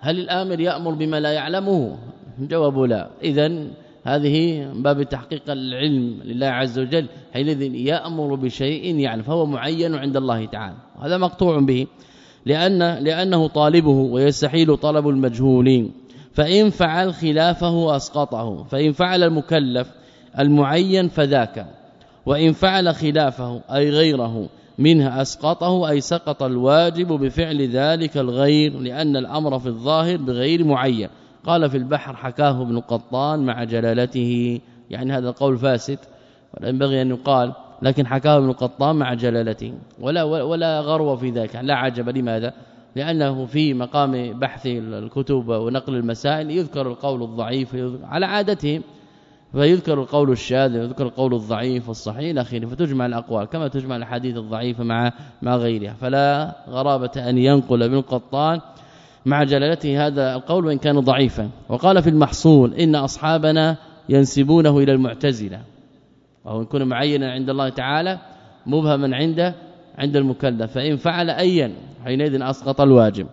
هل الآمر يأمر بما لا يعلمه؟ جواب لا. اذا هذه باب تحقيق العلم لله عز وجل حينئذ يأمر بشيء يعني فهو معين عند الله تعالى. هذا مقطوع به لأن لأنه طالبه ويستحيل طلب المجهولين. فإن فعل خلافه أسقطه فإن فعل المكلف المعين فذاك. وإن فعل خلافه أي غيره منها أسقطه أي سقط الواجب بفعل ذلك الغير لأن الأمر في الظاهر بغير معين. قال في البحر حكاه ابن قطان مع جلالته. يعني هذا القول فاسد ولا ينبغي أن يقال لكن حكاه ابن قطان مع جلالته. ولا ولا غرو في ذلك لا عجب. لماذا؟ لأنه في مقام بحث الكتب ونقل المسائل يذكر القول الضعيف على عادتهم فيذكر القول الشاذ ويذكر القول الضعيف والصحيح إلى آخره فتجمع الأقوال كما تجمع الأحاديث الضعيفة مع مع غيرها. فلا غرابة أن ينقل ابن قطان مع جلالته هذا القول وإن كان ضعيفا. وقال في المحصول إن أصحابنا ينسبونه إلى المعتزلة. وهو يكون معينا عند الله تعالى مبهما عند عند المكلف. فإن فعل ايا حينئذ أسقط الواجب.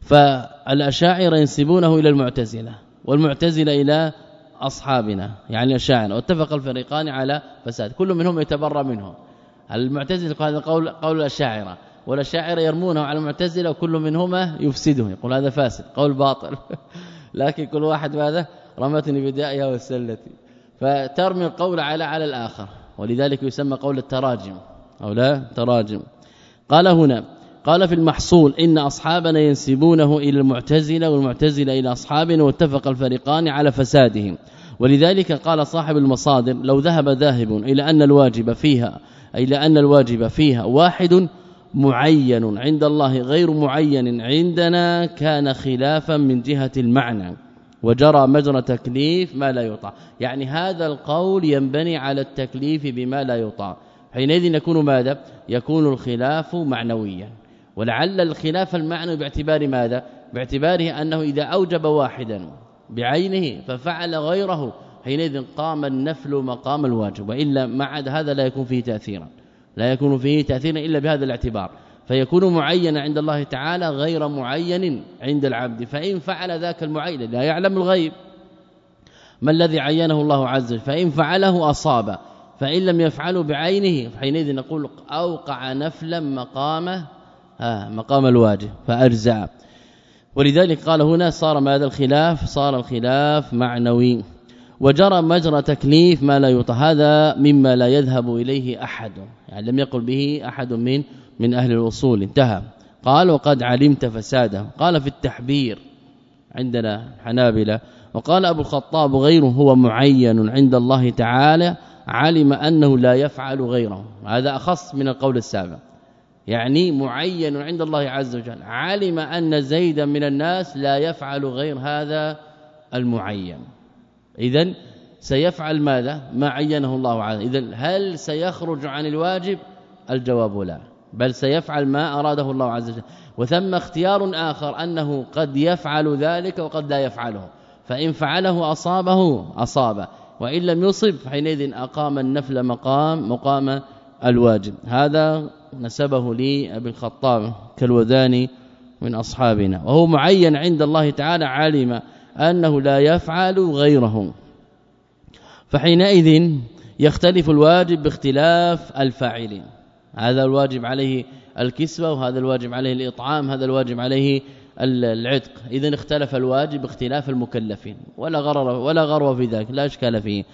فالاشاعره ينسبونه إلى المعتزلة والمعتزلة إلى أصحابنا يعني الاشاعره واتفق الفريقان على فساد. كل منهم يتبرى منه المعتزلة هذا قول قول الأشاعرة. والاشاعره يرمونه على المعتزلة وكل منهما يفسده. يقول هذا فاسد قول باطل. [LAUGHS] لكن كل واحد ماذا؟ رمتني بدائها وسلتي فترمي القول على على الآخر ولذلك يسمى قول التراجم أو لا؟ تراجم. قال هنا قال في المحصول إن أصحابنا ينسبونه إلى المعتزلة والمعتزلة إلى اصحابنا واتفق الفريقان على فسادهم. ولذلك قال صاحب المصادر لو ذهب ذاهب إلى أن الواجب فيها أي لأن الواجب فيها واحد معين عند الله غير معين عندنا كان خلافا من جهة المعنى وجرى مجرى تكليف ما لا يطاع. يعني هذا القول ينبني على التكليف بما لا يطاع. حينئذ يكون ماذا؟ يكون الخلاف معنويا. ولعل الخلاف المعنوي باعتبار ماذا؟ باعتباره أنه إذا أوجب واحدا بعينه ففعل غيره حينئذ قام النفل مقام الواجب وإلا مع هذا لا يكون فيه تأثيرا. لا يكون فيه تاثيرا إلا بهذا الاعتبار. فيكون معينا عند الله تعالى غير معين عند العبد. فإن فعل ذاك المعين لا يعلم الغيب. ما الذي عينه الله عز وجل؟ فإن فعله أصاب. فإن لم يفعله بعينه حينئذ نقول أوقع نفلا مقام آه مقام الواجب فأرزع. ولذلك قال هنا صار ماذا الخلاف صار الخلاف معنوي. وجرى مجرى تكليف ما لا يطى هذا مما لا يذهب إليه أحد. يعني لم يقل به أحد من من أهل الوصول انتهى. قال وقد علمت فساده. قال في التحبير عندنا حنابلة. وقال أبو الخطاب غيره هو معين عند الله تعالى علم أنه لا يفعل غيره. هذا أخص من القول السابق. يعني معين عند الله عز وجل. علم أن زيدا من الناس لا يفعل غير هذا المعين. اذا سيفعل ماذا؟ ما عينه الله عز وجل اذا هل سيخرج عن الواجب؟ الجواب لا. بل سيفعل ما أراده الله عز وجل. وثم اختيار آخر أنه قد يفعل ذلك وقد لا يفعله. فإن فعله أصابه أصاب. وإن لم يصب حينئذ أقام النفل مقام مقام الواجب. هذا نسبه لي أبي الخطاب كالوذاني من أصحابنا. وهو معين عند الله تعالى علم أنه لا يفعل غيره فحينئذ يختلف الواجب باختلاف الفاعلين. هذا الواجب عليه الكسوة وهذا الواجب عليه الإطعام هذا الواجب عليه العتق. اذا اختلف الواجب باختلاف المكلفين. ولا غرر ولا غرو في ذلك لا إشكال فيه.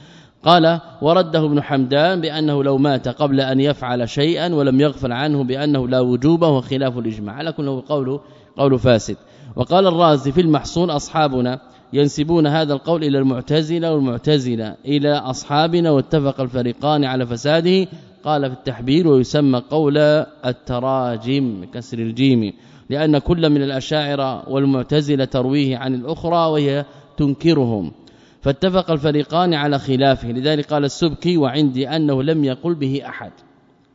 قال ورده ابن حمدان بأنه لو مات قبل أن يفعل شيئا ولم يغفل عنه بأنه لا وجوب وخلاف الإجماع. على كل قول قول فاسد. وقال الرازي في المحصول أصحابنا ينسبون هذا القول إلى المعتزلة والمعتزلة إلى أصحابنا واتفق الفريقان على فساده قال في التحبير ويسمى قول التراجم كسر الجيم لأن كل من الأشاعرة والمعتزلة ترويه عن الأخرى وهي تنكرهم. فاتفق الفريقان على خلافه لذلك قال السبكي وعندي أنه لم يقل به أحد.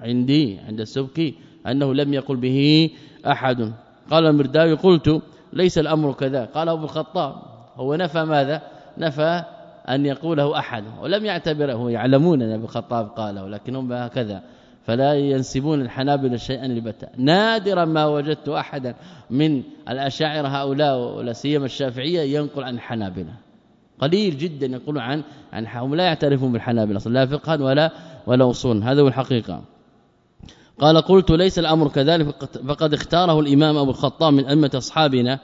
عندي عند السبكي أنه لم يقل به أحد. قال المرداوي قلت ليس الأمر كذا. قال أبو الخطاب هو نفى ماذا؟ نفى أن يقوله أحد ولم يعتبره يعلمون أن أبو الخطاب قاله لكنهم هكذا. فلا ينسبون الحنابلة شيئا لبتا نادرا ما وجدت احدا من الأشاعرة هؤلاء ولا سيما الشافعية ينقل عن الحنابلة. قليل جدا يقول عن عن هم لا يعترفون بالحنابلة لا فقها ولا ولا اصول هذا هو الحقيقة. قال قلت ليس الأمر كذلك فقد اختاره الإمام أبو الخطاب من أئمة أصحابنا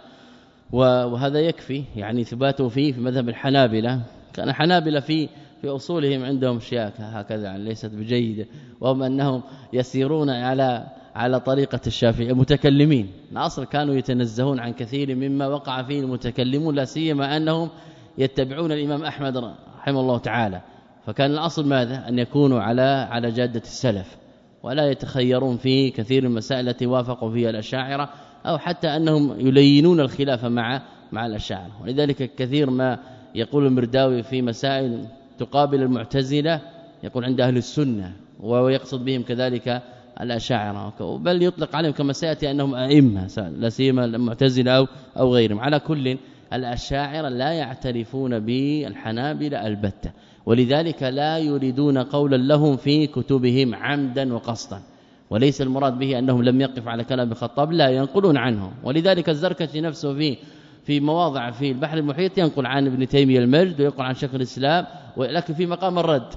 وهذا يكفي يعني ثباته فيه في مذهب الحنابلة. كان حنابلة في في أصولهم عندهم شياكه هكذا يعني ليست بجيده وهم أنهم يسيرون على على طريقة الشافعي المتكلمين الاصل كانوا يتنزهون عن كثير مما وقع فيه المتكلمون لا سيما أنهم يتبعون الإمام أحمد رحمه الله تعالى. فكان الأصل ماذا؟ أن يكونوا على على جادة السلف. ولا يتخيرون في كثير المسائل التي وافقوا فيها الأشاعرة أو حتى أنهم يلينون الخلاف مع مع الأشاعرة. ولذلك كثير ما يقول المرداوي في مسائل تقابل المعتزلة يقول عند أهل السنة ويقصد بهم كذلك الأشاعرة. بل يطلق عليهم كما سياتي أنهم أئمة لا سيما المعتزلة أو أو غيرهم. على كل الأشاعرة لا يعترفون بالحنابلة البتة. ولذلك لا يريدون قولا لهم في كتبهم عمدا وقصدا. وليس المراد به أنهم لم يقف على كلام الخطاب لا ينقلون عنه. ولذلك الزركشي نفسه في في مواضع في البحر المحيط ينقل عن ابن تيمية المجد وينقل عن شيخ الإسلام ولكن في مقام الرد.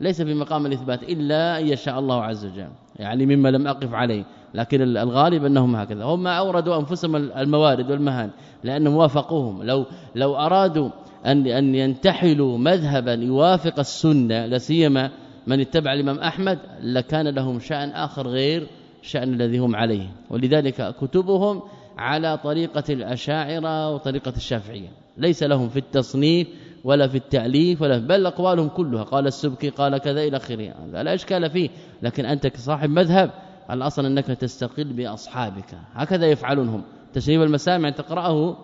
ليس في مقام الإثبات إلا أن يشاء الله عز وجل يعني مما لم أقف عليه. لكن الغالب أنهم هكذا. هم أوردوا أنفسهم الموارد والمهان لأنهم وافقوهم. لو لو أرادوا أن أن ينتحلوا مذهبا يوافق السنة لا سيما من اتبع الإمام أحمد لكان لهم شأن آخر غير شأن الذي هم عليه. ولذلك كتبهم على طريقة الأشاعرة وطريقة الشافعية. ليس لهم في التصنيف ولا في التأليف ولا بل أقوالهم كلها قال السبكي قال كذا إلى آخره. لا إشكال فيه. لكن أنت كصاحب مذهب الأصل أنك تستقل بأصحابك. هكذا يفعلون هم تشريب المسامع تقرأه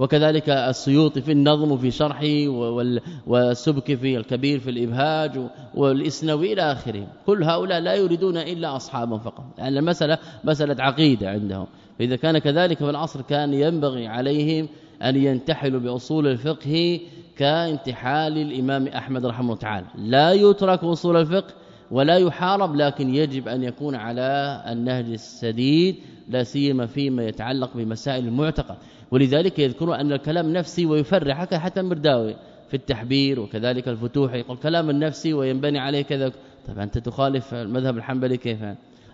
وكذلك السيوطي في النظم في شرحه والسبكي في الكبير في الإبهاج والإسنوي إلى آخره. كل هؤلاء لا يريدون إلا أصحابهم فقط. لأن يعني المسألة مسألة عقيدة عندهم. فإذا كان كذلك في العصر كان ينبغي عليهم أن ينتحلوا بأصول الفقه كانتحال الإمام أحمد رحمه الله تعالى. لا يترك أصول الفقه ولا يحارب لكن يجب أن يكون على النهج السديد لا سيما فيما يتعلق بمسائل المعتقد. ولذلك يذكر أن الكلام نفسي ويفرح حتى المرداوي في التحبير وكذلك الفتوح. يقول كلام النفسي وينبني عليه كذا. طبعا أنت تخالف المذهب الحنبلي كيف؟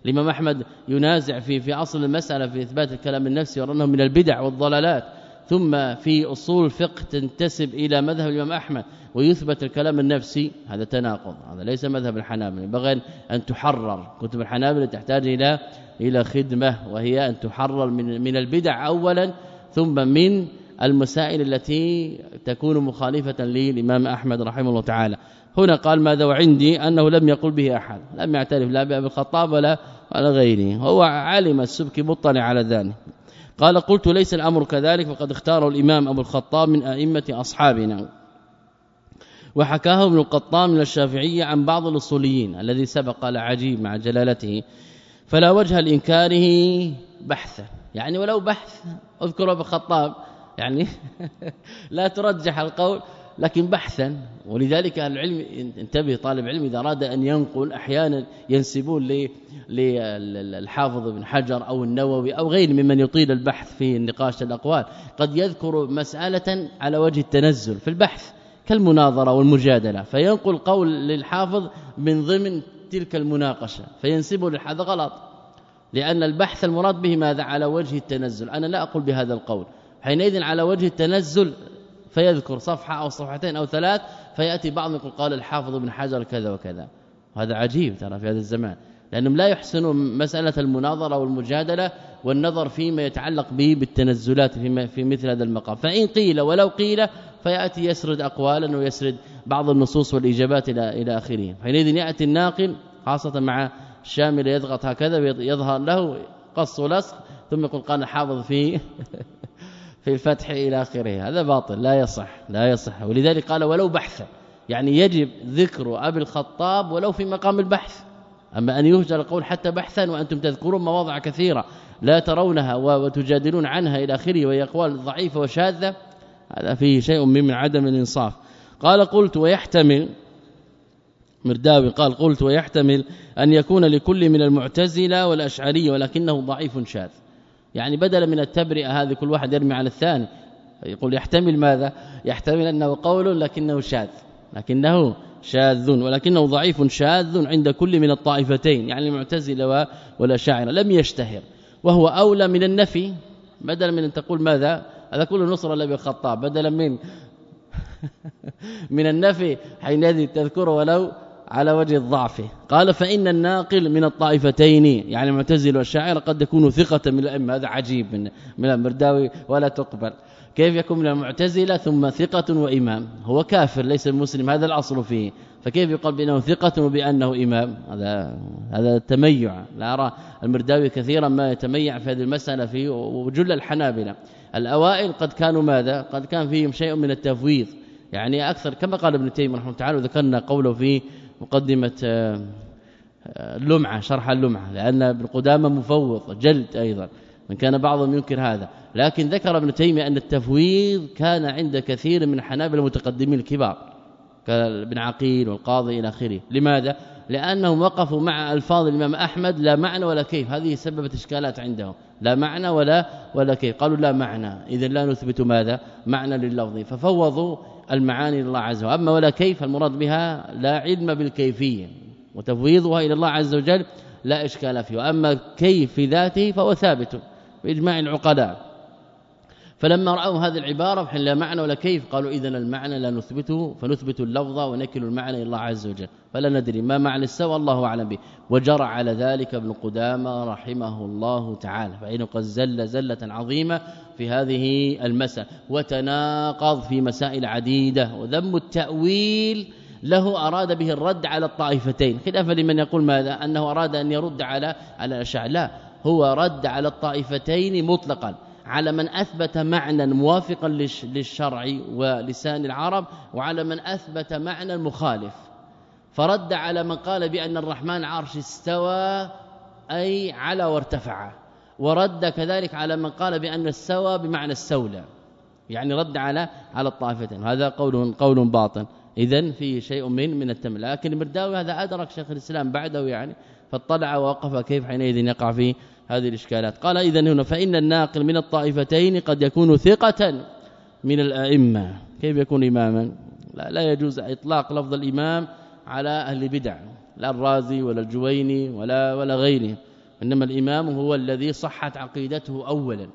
الإمام أحمد ينازع في في أصل المسألة في إثبات الكلام النفسي وأنه من البدع والضلالات. ثم في أصول الفقه تنتسب إلى مذهب الإمام أحمد ويثبت الكلام النفسي. هذا تناقض. هذا ليس مذهب الحنابلة. ينبغي أن تحرر. كتب الحنابلة تحتاج إلى إلى خدمة. وهي أن تحرر من من البدع اولا ثم من المسائل التي تكون مخالفة للإمام أحمد رحمه الله تعالى. هنا قال ماذا وعندي؟ أنه لم يقل به أحد. لم يعترف لا بأبي الخطاب ولا ولا غيره. هو علم السبكي مطلع على ذلك. قال قلت ليس الأمر كذلك فقد اختاره الإمام أبو الخطاب من أئمة أصحابنا. وحكاه ابن القطان من الشافعية عن بعض الأصوليين الذي سبق العجيب مع جلالته. فلا وجه لإنكاره بحثا. يعني ولو بحث اذكر أبو الخطاب يعني [LAUGHS] لا ترجح القول لكن بحثا. ولذلك العلم انتبه طالب علم إذا أراد أن ينقل أحيانا ينسبون للحافظ ابن حجر أو النووي أو غير ممن يطيل البحث في النقاش الأقوال. قد يذكر مسألة على وجه التنزل في البحث كالمناظرة والمجادلة. فينقل قول للحافظ من ضمن تلك المناقشة فينسبه للحافظ غلط. لأن البحث المراد به ماذا؟ على وجه التنزل. أنا لا أقول بهذا القول. حينئذ على وجه التنزل فيذكر صفحة أو صفحتين أو ثلاث فيأتي بعض يقول قال الحافظ ابن حجر كذا وكذا. وهذا عجيب ترى في هذا الزمان. لأنهم لا يحسنون مسألة المناظرة والمجادلة والنظر فيما يتعلق به بالتنزلات في في مثل هذا المقام. فإن قيل ولو قيل فيأتي يسرد اقوالا ويسرد بعض النصوص والإجابات إلى إلى اخره حينئذ يأتي الناقل خاصة مع الشامل يضغط هكذا يظهر له قص ولصق ثم يقول قال حافظ في [LAUGHS] في الفتح إلى آخره. هذا باطل لا يصح لا يصح. ولذلك قال ولو بحثا يعني يجب ذكر أبي الخطاب ولو في مقام البحث. أما أن يهجر القول حتى بحثا وأنتم تذكرون مواضع كثيرة لا ترونها وتجادلون عنها إلى آخره وهي أقوال ضعيفة وشاذة هذا فيه شيء من عدم الإنصاف. قال قلت ويحتمل مرداوي قال قلت ويحتمل أن يكون لكل من المعتزلة والاشعريه ولكنه ضعيف شاذ. يعني بدلا من التبرئة هذه كل واحد يرمي على الثاني. يقول يحتمل ماذا؟ يحتمل أنه قول لكنه شاذ. لكنه شاذ ولكنه ضعيف شاذ عند كل من الطائفتين يعني المعتزلة والأشاعرة. لم يشتهر. وهو أولى من النفي. بدلا من أن تقول ماذا؟ هذا كله نصر لأبي الخطاب. بدلا من [LAUGHS] من النفي حينئذ تذكره ولو على وجه الضعف. قال فإن الناقل من الطائفتين يعني المعتزلة والشاعر قد يكون ثقة من الأئمة. هذا عجيب من من المرداوي ولا تقبل. كيف يكون من المعتزلة ثم ثقة وإمام؟ هو كافر ليس مسلم. هذا الأصل فيه. فكيف يقال بأنه ثقة وبأنه إمام؟ هذا هذا تميع. لا أرى المرداوي كثيرا ما يتميع في هذه المسألة في وجل الحنابلة. الأوائل قد كانوا ماذا؟ قد كان فيهم شيء من التفويض. يعني أكثر كما قال ابن تيمية رحمه الله تعالى وذكرنا قوله في مقدمة اللمعه شرح اللمعة لأن ابن قدامة مفوض جلد أيضا من كان بعضهم ينكر هذا. لكن ذكر ابن تيمية أن التفويض كان عند كثير من حنابل المتقدمين الكبار كابن عقيل والقاضي إلى آخره. لماذا؟ لأنهم وقفوا مع ألفاظ الإمام أحمد لا معنى ولا كيف. هذه سببت إشكالات عندهم. لا معنى ولا ولا كيف. قالوا لا معنى. اذا لا نثبت ماذا؟ معنى لللفظ ففوضوا المعاني لله عز وجل. أما ولا كيف المراد بها لا علم بالكيفية وتفويضها إلى الله عز وجل لا إشكال فيه. وأما كيف ذاته فهو ثابت بإجماع العقلاء. فلما رأوا هذه العبارة فحين لا معنى ولا كيف قالوا اذا المعنى لا نثبته فنثبت اللفظ ونكل المعنى إلى الله عز وجل. فلا ندري ما معنى السوى الله أعلم به. وجرى على ذلك ابن قدامة رحمه الله تعالى. فإنه قد زل زلة عظيمة في هذه المسألة. وتناقض في مسائل عديدة. وذم التأويل له أراد به الرد على الطائفتين. خلافا لمن يقول ماذا؟ أنه أراد أن يرد على على الأشاعرة. لا هو رد على الطائفتين مطلقا. على من أثبت معنى موافقا للشرع ولسان العرب وعلى من أثبت معنى مخالف. فرد على من قال بأن الرحمن عرش استوى أي على وارتفع. ورد كذلك على من قال بأن استوى بمعنى استولى. يعني رد على على الطائفتين. هذا قول قول باطن. اذا فيه شيء من من التم لكن المرداوي هذا أدرك شيخ الإسلام بعده يعني فاطلع ووقف كيف حينئذ يقع في هذه الإشكالات. قال اذا هنا فإن الناقل من الطائفتين قد يكون ثقة من الأئمة. كيف يكون إماما؟ لا, لا يجوز إطلاق لفظ الإمام على أهل البدع لا الرازي ولا الجويني ولا ولا غيره. إنما الإمام هو الذي صحت عقيدته اولا.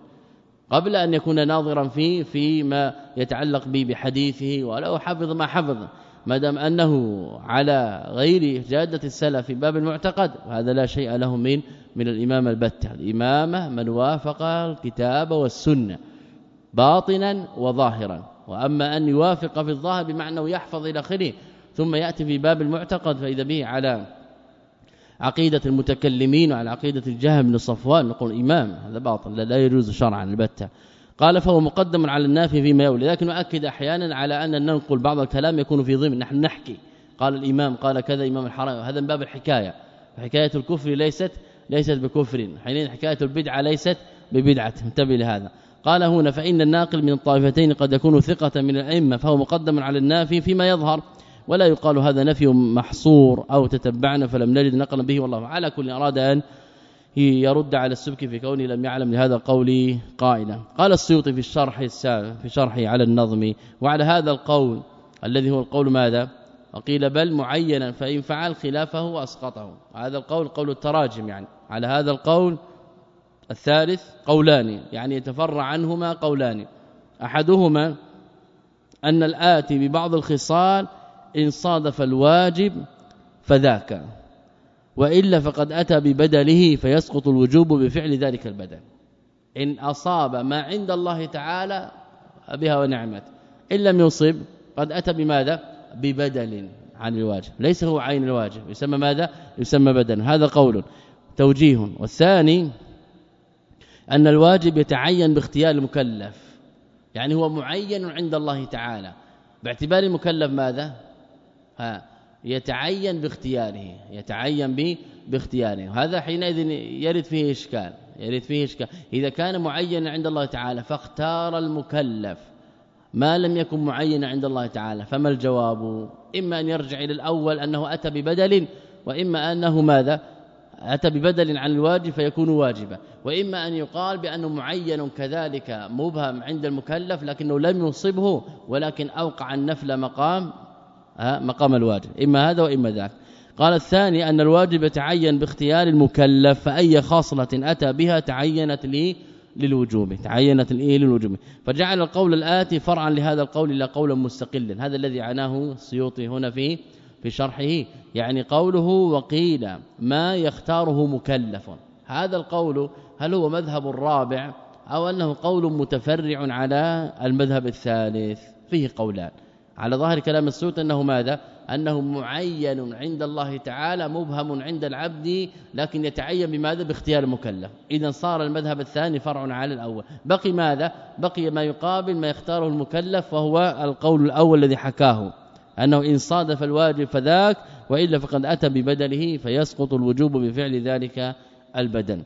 قبل أن يكون ناظرا فيه فيما يتعلق به بحديثه ولا حفظ ما حفظ. ما دام أنه على غير جادة السلف في باب المعتقد هذا لا شيء له من من الإمام البتة. الإمامة من وافق الكتاب والسنة باطنا وظاهرا. وأما أن يوافق في الظاهر بمعنى يحفظ إلى آخره ثم يأتي في باب المعتقد فإذا به على عقيدة المتكلمين وعلى عقيدة الجهم بن صفوان نقول إمام هذا باطل لا يجوز شرعا البتة قال فهو مقدم على النافي فيما يولي لكن اؤكد أحيانا على أن ننقل بعض الكلام يكون في ضمن نحن نحكي. قال الإمام قال كذا إمام الحرم هذا من باب الحكاية. حكاية الكفر ليست ليست بكفر. حينئذ حكاية البدعة ليست ببدعة. انتبه لهذا. قال هنا فإن الناقل من الطائفتين قد يكون ثقة من الأئمة فهو مقدم على النافي فيما يظهر. ولا يقال هذا نفي محصور أو تتبعنا فلم نجد نقلا به والله على كل أراد أن يرد على السبك في كونه لم يعلم لهذا القول قائلا. قال السيوطي في الشرح السابق في شرحه على النظم وعلى هذا القول الذي هو القول ماذا؟ وقيل بل معينا فإن فعل خلافه أسقطه. هذا القول قول التراجم يعني. على هذا القول الثالث قولان يعني يتفرع عنهما قولان. أحدهما أن الآتي ببعض الخصال إن صادف الواجب فذاك. وإلا فقد أتى ببدله فيسقط الوجوب بفعل ذلك البدل. إن أصاب ما عند الله تعالى بها ونعمت. إن لم يصب قد أتى بماذا؟ ببدل عن الواجب. ليس هو عين الواجب يسمى ماذا؟ يسمى بدل. هذا قول. توجيه. والثاني أن الواجب يتعين باختيار المكلف. يعني هو معين عند الله تعالى. باعتبار المكلف ماذا؟ ها يتعين باختياره يتعين به باختياره. هذا حينئذ يرد فيه إشكال يرد فيه إشكال. إذا كان معينا عند الله تعالى فاختار المكلف. ما لم يكن معينا عند الله تعالى فما الجواب؟ إما أن يرجع إلى الأول أنه أتى ببدل وإما أنه ماذا؟ أتى ببدل عن الواجب فيكون واجبا. وإما أن يقال بأنه معين كذلك مبهم عند المكلف لكنه لم يصبه ولكن أوقع النفل مقام مقام الواجب إما هذا وإما ذاك. قال الثاني أن الواجب يتعين باختيار المكلف فأي خاصلة أتى بها تعينت لي للوجوب تعينت الايه للوجوب. فجعل القول الآتي فرعا لهذا القول إلى قولا مستقلا هذا الذي عناه السيوطي هنا في في شرحه. يعني قوله وقيل ما يختاره مكلف. هذا القول هل هو مذهب الرابع أو أنه قول متفرع على المذهب الثالث؟ فيه قولان. على ظاهر كلام السوت أنه ماذا؟ أنه معين عند الله تعالى مبهم عند العبد لكن يتعين بماذا؟ باختيار المكلف إذا صار المذهب الثاني فرع على الأول. بقي ماذا؟ بقي ما يقابل ما يختاره المكلف وهو القول الأول الذي حكاه. أنه إن صادف الواجب فذاك وإلا فقد أتى ببدله فيسقط الوجوب بفعل ذلك البدل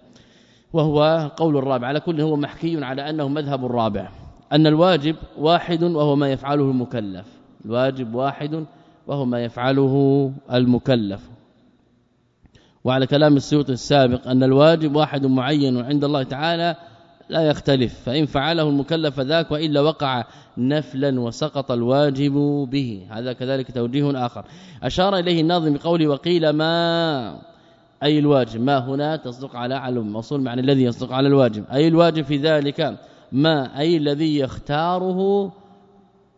وهو القول الرابع. على كل هو محكي على أنه مذهب الرابع. أن الواجب واحد وهو ما يفعله المكلف. الواجب واحد وهو ما يفعله المكلف. وعلى كلام السيوط السابق أن الواجب واحد معين عند الله تعالى لا يختلف فإن فعله المكلف ذاك وإلا وقع نفلا وسقط الواجب به. هذا كذلك توجيه آخر. أشار إليه الناظم بقوله وقيل ما أي الواجب؟ ما هنا تصدق على علم موصول معنى الذي يصدق على الواجب. أي الواجب في ذلك؟ ما أي الذي يختاره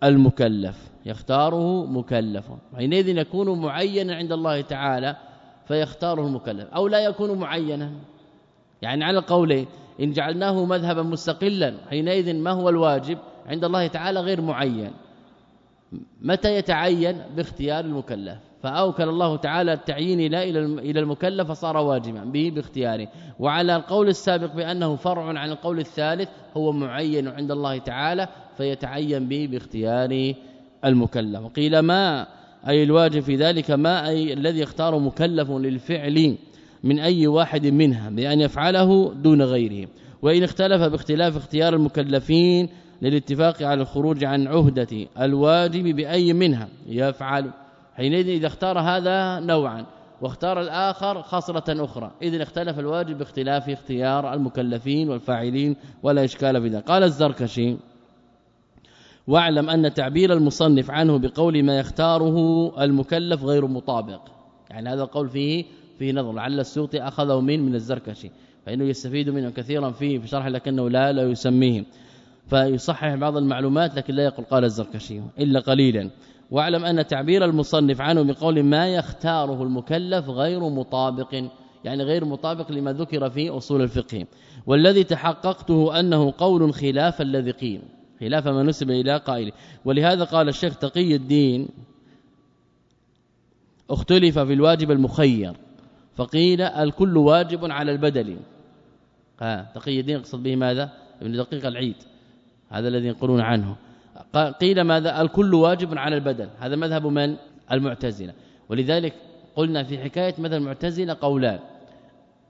المكلف. يختاره مكلف. حينئذ يكون معينا عند الله تعالى فيختاره المكلف أو لا يكون معينا. يعني على قولين إن جعلناه مذهبا مستقلا حينئذ ما هو الواجب؟ عند الله تعالى غير معين. متى يتعين؟ باختيار المكلف. فأوكل الله تعالى التعيين لا إلى المكلف فصار واجبا به باختياره. وعلى القول السابق بأنه فرع عن القول الثالث هو معين عند الله تعالى فيتعين به باختيار المكلف. قيل ما؟ أي الواجب في ذلك ما؟ أي الذي يختار مكلف للفعل من أي واحد منها بأن يفعله دون غيره. وإن اختلف باختلاف اختيار المكلفين للاتفاق على الخروج عن عهدة الواجب بأي منها يفعل. حينئذ إذا اختار هذا نوعا واختار الآخر خصلة أخرى. إذن اختلف الواجب باختلاف اختيار المكلفين والفاعلين ولا إشكال في ذلك. قال الزركشي واعلم أن تعبير المصنف عنه بقول ما يختاره المكلف غير مطابق. يعني هذا القول فيه فيه نظر. لعل السيوطي أخذه من من الزركشي فإنه يستفيد منه كثيرا فيه في شرح لكنه لا لا يسميه. فيصحح بعض المعلومات لكن لا يقول قال الزركشي إلا قليلا. واعلم أن تعبير المصنف عنه بقول ما يختاره المكلف غير مطابق يعني غير مطابق لما ذكر في أصول الفقه. والذي تحققته أنه قول خلاف الذي قيل. خلاف ما نسب إلى قائله ولهذا قال الشيخ تقي الدين اختلف في الواجب المخير فقيل الكل واجب على البدل. ها تقي الدين يقصد به ماذا؟ ابن دقيق العيد. هذا الذي ينقلون عنه. قيل ماذا؟ الكل واجب على البدل. هذا مذهب من؟ المعتزلة. ولذلك قلنا في حكاية مذهب المعتزلة قولان.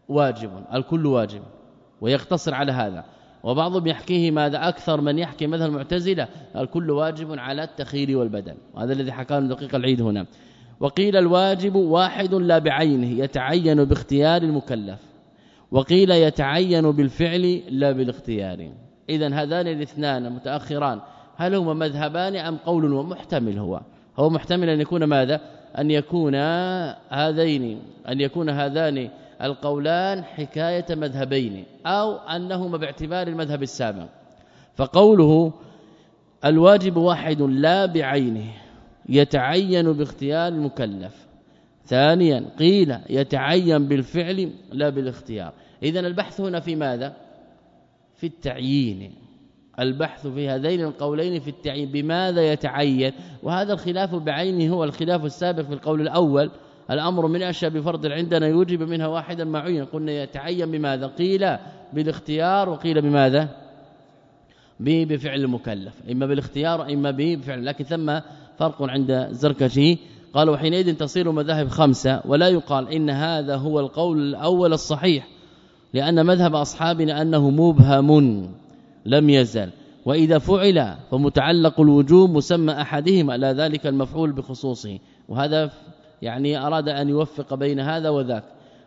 واجب الكل واجب ويقتصر على هذا. وبعضهم يحكيه ماذا أكثر من يحكي مذهب المعتزلة الكل واجب على التخير والبدل. وهذا الذي حكاه دقيق العيد هنا. وقيل الواجب واحد لا بعينه يتعين باختيار المكلف. وقيل يتعين بالفعل لا بالاختيار. اذا هذان الاثنان متأخران هل هما مذهبان أم قول ومحتمل هو؟ هو محتمل أن يكون ماذا؟ أن يكون هذين أن يكون هذان القولان حكاية مذهبين أو أنهما باعتبار المذهب السابق فقوله الواجب واحد لا بعينه يتعين باختيار المكلف. ثانيا قيل يتعين بالفعل لا بالاختيار. اذا البحث هنا في ماذا؟ في التعيين. البحث في هذين القولين في التعيين بماذا يتعين؟ وهذا الخلاف بعينه هو الخلاف السابق في القول الأول الأمر من اشياء بفرض عندنا يوجب منها واحدا معين قلنا يتعين بماذا؟ قيل بالاختيار وقيل بماذا؟ بفعل المكلف. إما بالاختيار اما بفعل. لكن ثم فرق عند الزركشي قال وحينئذ تصير مذاهب خمسة ولا يقال إن هذا هو القول الأول الصحيح لأن مذهب أصحابنا أنه مبهم لم يزل. وإذا فعل فمتعلق الوجوب مسمى أحدهما لا ذلك المفعول بخصوصه. وهذا يعني أراد أن يوفق بين هذا وذاك.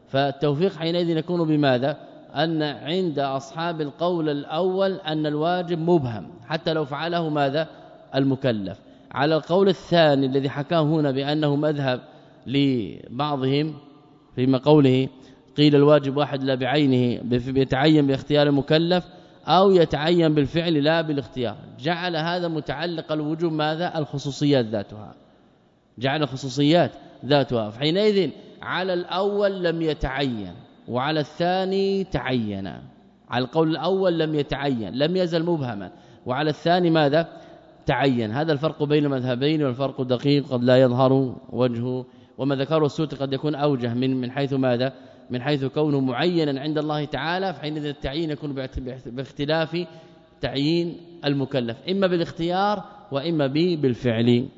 فالتوفيق حينئذ يكون بماذا؟ أن عند أصحاب القول الأول أن الواجب مبهم حتى لو فعله ماذا؟ المكلف. على القول الثاني الذي حكاه هنا بأنه مذهب لبعضهم فيما قوله قيل الواجب واحد لا بعينه يتعين باختيار المكلف أو يتعين بالفعل لا بالاختيار. جعل هذا متعلق الوجوب ماذا؟ الخصوصيات ذاتها. جعل الخصوصيات ذاتها. فحينئذ على الأول لم يتعين وعلى الثاني تعين. على القول الأول لم يتعين لم يزل مبهما. وعلى الثاني ماذا؟ تعين. هذا الفرق بين المذهبين والفرق دقيق قد لا يظهر وجهه. وما ذكره السوت قد يكون أوجه من من حيث ماذا؟ من حيث كونه معينا عند الله تعالى فحينئذ التعيين يكون باختلاف تعيين المكلف. إما بالاختيار وإما بالفعل.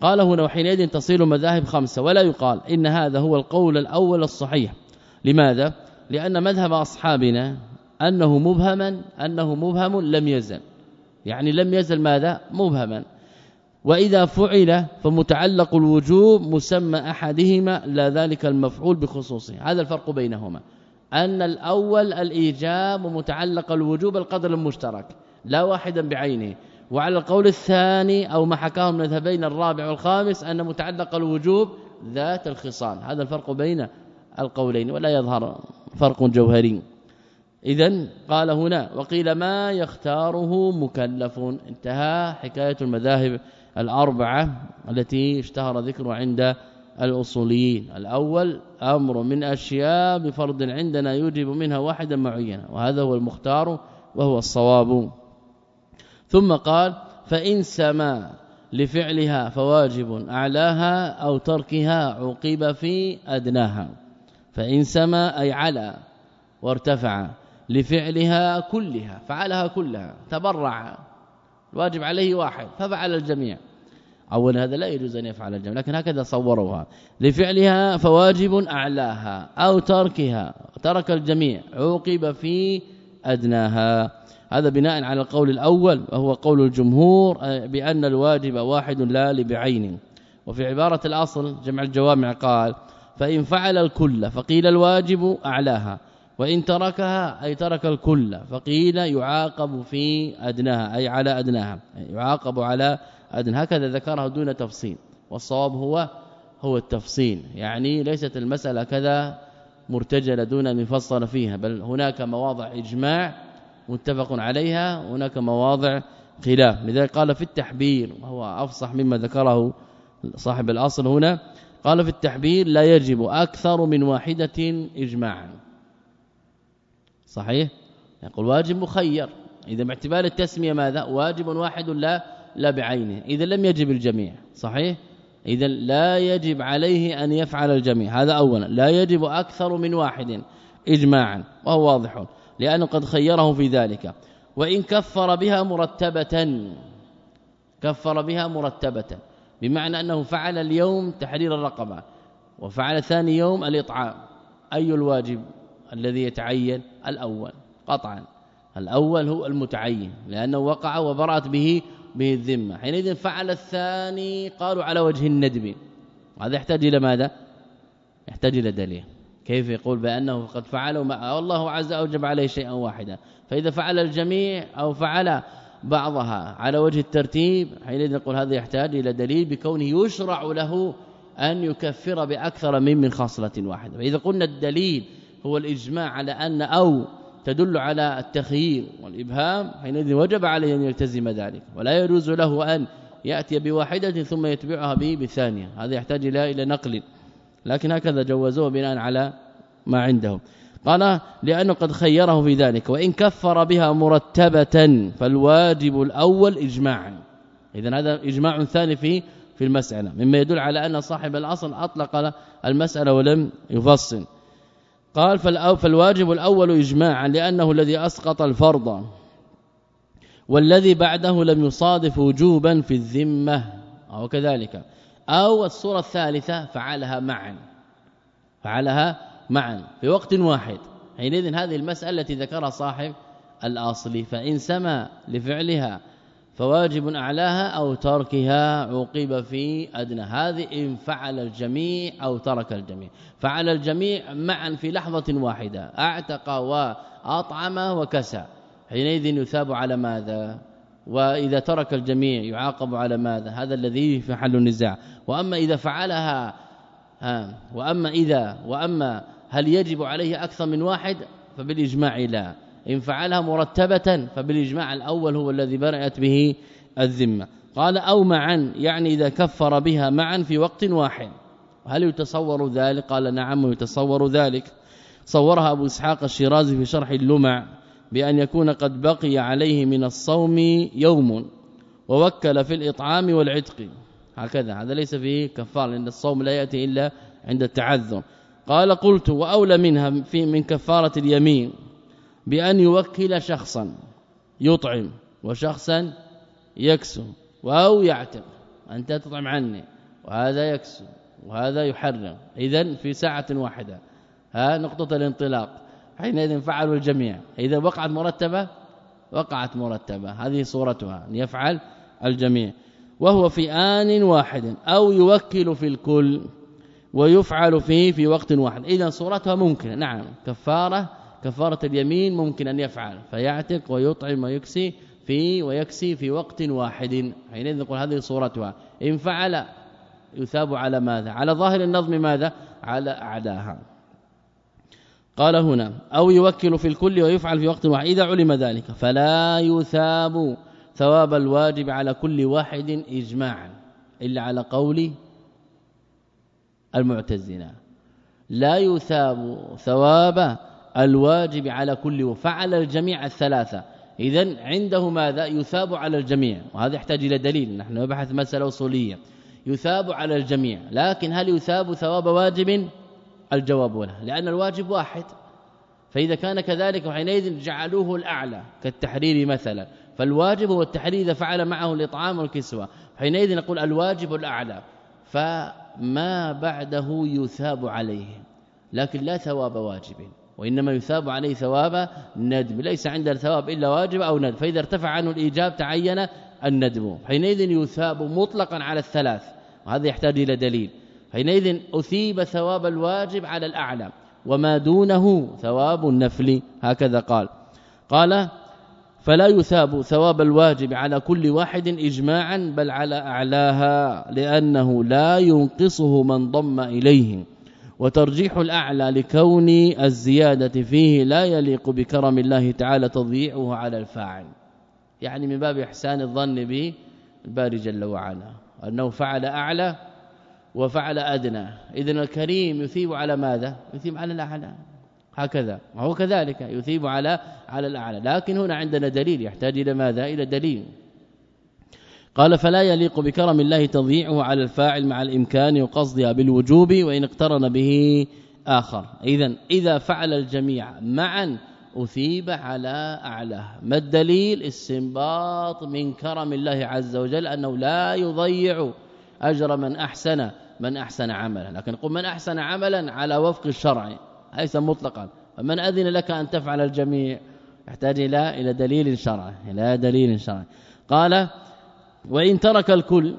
قال هنا وحينئذ تصير مذاهب خمسة ولا يقال إن هذا هو القول الأول الصحيح. لماذا؟ لأن مذهب أصحابنا أنه مبهما أنه مبهم لم يزل. يعني لم يزل ماذا؟ مبهما. وإذا فعل فمتعلق الوجوب مسمى أحدهما لا ذلك المفعول بخصوصه. هذا الفرق بينهما. أن الأول الإيجاب ومتعلق الوجوب القدر المشترك لا واحدا بعينه. وعلى القول الثاني أو ما حكاه المذهبين الرابع والخامس أن متعلق الوجوب ذات الخصال. هذا الفرق بين القولين ولا يظهر فرق جوهري. اذا قال هنا وقيل ما يختاره مكلف. انتهى حكاية المذاهب الأربعة التي اشتهر ذكر عند الأصوليين. الأول أمر من أشياء بفرض عندنا يوجب منها واحدا معينا وهذا هو المختار وهو الصواب. ثم قال فإن سما لفعلها فواجب أعلاها أو تركها عوقب في أدناها. فإن سما أي على وارتفع لفعلها كلها فعلها كلها تبرع الواجب عليه واحد ففعل الجميع. اولا هذا لا يجوز أن يفعل الجميع لكن هكذا صوروها. لفعلها فواجب أعلاها أو تركها ترك الجميع عوقب في أدناها. هذا بناء على القول الأول وهو قول الجمهور بأن الواجب واحد لا لبعين. وفي عبارة الأصل جمع الجوامع قال فإن فعل الكل فقيل الواجب أعلاها وإن تركها أي ترك الكل فقيل يعاقب في أدناها أي على أدناها يعاقب على ادنى هكذا ذكرها دون تفصيل والصواب هو هو التفصيل يعني ليست المسألة كذا مرتجلة دون أن يفصل فيها بل هناك مواضع إجماع متفق عليها هناك مواضع خلاف. لذلك قال في التحبير وهو أفصح مما ذكره صاحب الأصل هنا قال في التحبير لا يجب أكثر من واحدة اجماعا. صحيح؟ يقول واجب مخير. إذا باعتبار التسمية ماذا؟ واجب واحد لا لا بعينه. إذا لم يجب الجميع. صحيح؟ إذا لا يجب عليه أن يفعل الجميع. هذا اولا. لا يجب أكثر من واحد اجماعا. وهو واضح. لأنه قد خيره في ذلك. وإن كفر بها مرتبة كفر بها مرتبة بمعنى أنه فعل اليوم تحرير الرقبة وفعل ثاني يوم الإطعام. أي الواجب؟ الذي يتعين الأول قطعا. الأول هو المتعين لأنه وقع وبرأت به به الذمة. حينئذ فعل الثاني قالوا على وجه الندب. هذا يحتاج إلى ماذا؟ يحتاج إلى دليل. كيف يقول بأنه قد فعل والله عز اوجب عليه شيئا واحدا. فإذا فعل الجميع أو فعل بعضها على وجه الترتيب حينئذ نقول هذا يحتاج إلى دليل بكونه يشرع له أن يكفر بأكثر من من خاصلة واحدة. فإذا قلنا الدليل هو الإجماع على أن أو تدل على التخيير والإبهام حينئذ وجب عليه أن يلتزم ذلك. ولا يجوز له أن يأتي بواحدة ثم يتبعها به بثانيه هذا يحتاج إلى نقل لكن هكذا جوزوه بناء على ما عندهم. قال لأنه قد خيره في ذلك وإن كفر بها مرتبة فالواجب الأول اجماعا اذا هذا إجماع ثاني في في المسألة. مما يدل على أن صاحب الأصل أطلق المسألة ولم يفصل. قال فالواجب الأول اجماعا لأنه الذي أسقط الفرض والذي بعده لم يصادف وجوبا في الذمة. أو كذلك. أو الصورة الثالثة فعلها معا. فعلها معا. في وقت واحد. حينئذ هذه المسألة التي ذكرها صاحب الاصل فإن سما لفعلها فواجب أعلاها أو تركها عوقب في أدنى. هذه إن فعل الجميع أو ترك الجميع. فعل الجميع معا في لحظة واحدة. أعتق وأطعم وكسى. حينئذ يثاب على ماذا؟ وإذا ترك الجميع يعاقب على ماذا؟ هذا الذي في حل النزاع. وأما إذا فعلها ها وأما إذا وأما هل يجب عليه أكثر من واحد؟ فبالإجماع لا. إن فعلها مرتبة فبالإجماع الأول هو الذي برئت به الذمة. قال أو معا يعني إذا كفر بها معا في وقت واحد. هل يتصور ذلك؟ قال نعم يتصور ذلك. صورها أبو إسحاق الشيرازي في شرح اللمع. بأن يكون قد بقي عليه من الصوم يوم ووكل في الإطعام والعتق. هكذا. هذا ليس فيه كفار لأن الصوم لا يأتي إلا عند التعذر. قال قلت وأولى منها في من كفارة اليمين بأن يوكل شخصا يطعم وشخصا يكسو أو يعتق. أنت تطعم عني وهذا يكسو وهذا يحرم. اذا في ساعة واحدة. ها نقطة الانطلاق. حينئذ فعلوا الجميع. إذا وقعت مرتبة وقعت مرتبة. هذه صورتها أن يفعل الجميع. وهو في آن واحد أو يوكل في الكل ويفعل فيه في وقت واحد. إذا صورتها ممكنة. نعم كفارة كفارة اليمين ممكن أن يفعل. فيعتق ويطعم ويكسي في ويكسي في وقت واحد. حينئذ نقول هذه صورتها. إن فعل يثاب على ماذا؟ على ظاهر النظم ماذا؟ على اعداها قال هنا أو يوكل في الكل ويفعل في وقت واحد إذا علم ذلك فلا يثاب ثواب الواجب على كل واحد اجماعا إلا على قول المعتزلة. لا يثاب ثواب الواجب على كل وفعل الجميع الثلاثة. اذا عنده ماذا يثاب على الجميع وهذا يحتاج إلى دليل. نحن نبحث مسألة أصولية. يثاب على الجميع لكن هل يثاب ثواب واجب؟ الجواب له لأن الواجب واحد. فإذا كان كذلك وحينئذ جعلوه الأعلى كالتحرير مثلا. فالواجب هو التحرير إذا فعل معه الإطعام والكسوة. حينئذ نقول الواجب الأعلى. فما بعده يثاب عليه. لكن لا ثواب واجب وإنما يثاب عليه ثواب ندم. ليس عند الثواب إلا واجب أو ندم. فإذا ارتفع عنه الإيجاب تعين الندم. حينئذ يثاب مطلقا على الثلاث. وهذا يحتاج إلى دليل. حينئذ أثيب ثواب الواجب على الأعلى وما دونه ثواب النفل. هكذا قال. قال فلا يثاب ثواب الواجب على كل واحد اجماعا بل على أعلاها لأنه لا ينقصه من ضم إليه. وترجيح الأعلى لكون الزيادة فيه لا يليق بكرم الله تعالى تضييعه على الفاعل. يعني من باب إحسان الظن به الباري جل وعلا أنه فعل أعلى وفعل أدنى. اذا الكريم يثيب على ماذا؟ يثيب على الأعلى. هكذا. وهو كذلك. يثيب على على الأعلى. لكن هنا عندنا دليل. يحتاج إلى ماذا؟ إلى دليل. قال فلا يليق بكرم الله تضييعه على الفاعل مع الإمكان وقصدها بالوجوب وإن اقترن به آخر. اذا إذا فعل الجميع معا أثيب على اعلاه ما الدليل؟ استنباط من كرم الله عز وجل أنه لا يضيع أجر من أحسن من أحسن عملا. لكن قل من أحسن عملا على وفق الشرع. ليس مطلقا. فمن أذن لك أن تفعل الجميع؟ يحتاج إلى إلى دليل شرعي. إلى دليل شرعي. قال وإن ترك الكل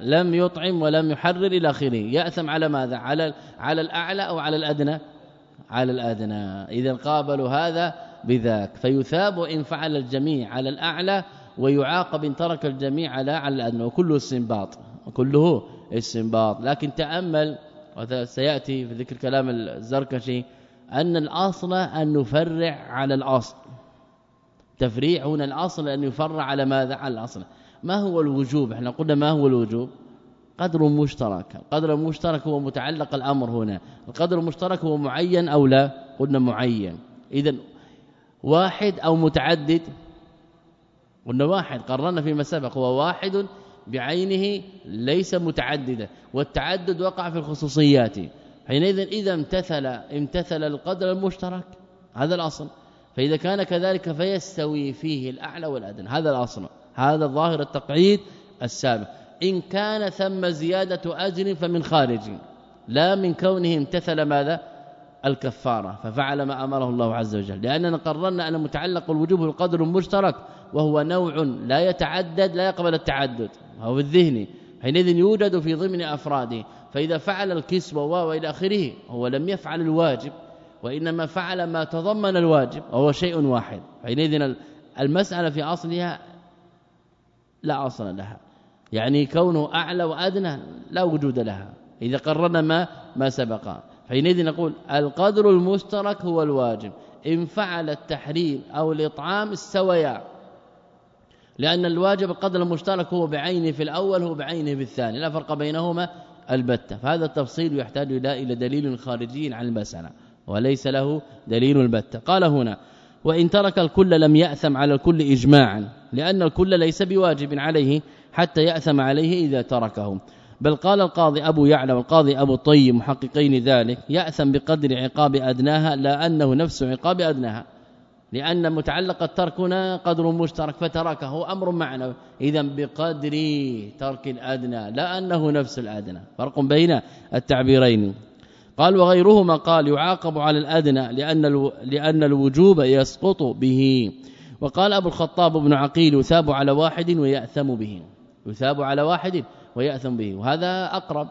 لم يطعم ولم يحرر إلى آخره. يأثم على ماذا؟ على على الأعلى أو على الأدنى؟ على الأدنى. إذا قابلوا هذا بذاك. فيثاب وإن فعل الجميع على الأعلى ويعاقب إن ترك الجميع على على الأدنى. وكله استنباط وكله استنباط لكن تأمل وهذا سيأتي في ذكر كلام الزركشي أن الأصل أن نفرع على الأصل. تفريع هنا الأصل أن يفرع على ماذا؟ على الأصل. ما هو الوجوب؟ إحنا قلنا ما هو الوجوب؟ قدر مشترك. القدر المشترك هو متعلق الأمر هنا. القدر المشترك هو معين أو لا؟ قلنا معين. اذا واحد أو متعدد؟ قلنا واحد. قررنا فيما سبق. هو واحد بعينه ليس متعددا والتعدد وقع في الخصوصيات. حينئذ إذا امتثل امتثل القدر المشترك هذا الأصل. فإذا كان كذلك فيستوي فيه الأعلى والأدنى هذا الأصل. هذا ظاهر التقعيد السابق. إن كان ثم زيادة أجر فمن خارج لا من كونه امتثل ماذا؟ الكفارة ففعل ما أمره الله عز وجل. لأننا قررنا أن متعلق الوجوب القدر المشترك وهو نوع لا يتعدد لا يقبل التعدد. وهو الذهني حينئذ يوجد في ضمن أفراده. فإذا فعل الكسب وإلى آخره هو لم يفعل الواجب وإنما فعل ما تضمن الواجب وهو شيء واحد. حينئذ المسألة في أصلها لا أصل لها. يعني كونه أعلى وأدنى لا وجود لها. إذا قررنا ما ما سبق. حينئذ نقول القدر المشترك هو الواجب. إن فعل التحريم أو الإطعام استويا. لأن الواجب القدر المشترك هو بعينه في الأول هو بعينه في الثاني لا فرق بينهما البتة. فهذا التفصيل يحتاج إلى دليل خارجي عن المسألة وليس له دليل البتة. قال هنا وإن ترك الكل لم يأثم على الكل اجماعا لأن الكل ليس بواجب عليه حتى يأثم عليه إذا تركه بل قال القاضي أبو يعلى والقاضي أبو طيب محققين ذلك يأثم بقدر عقاب أدناها لا أنه نفس عقاب أدناها. لأن متعلق الترك هنا قدر مشترك فتركه أمر معنوي اذا بقدر ترك الأدنى لا انه نفس الأدنى. فرق بين التعبيرين. قال وغيرهما قال يعاقب على الأدنى لأن لأن الوجوب يسقط به. وقال أبو الخطاب بن عقيل يثاب على واحد ويأثم به. يثاب على واحد ويأثم به. وهذا أقرب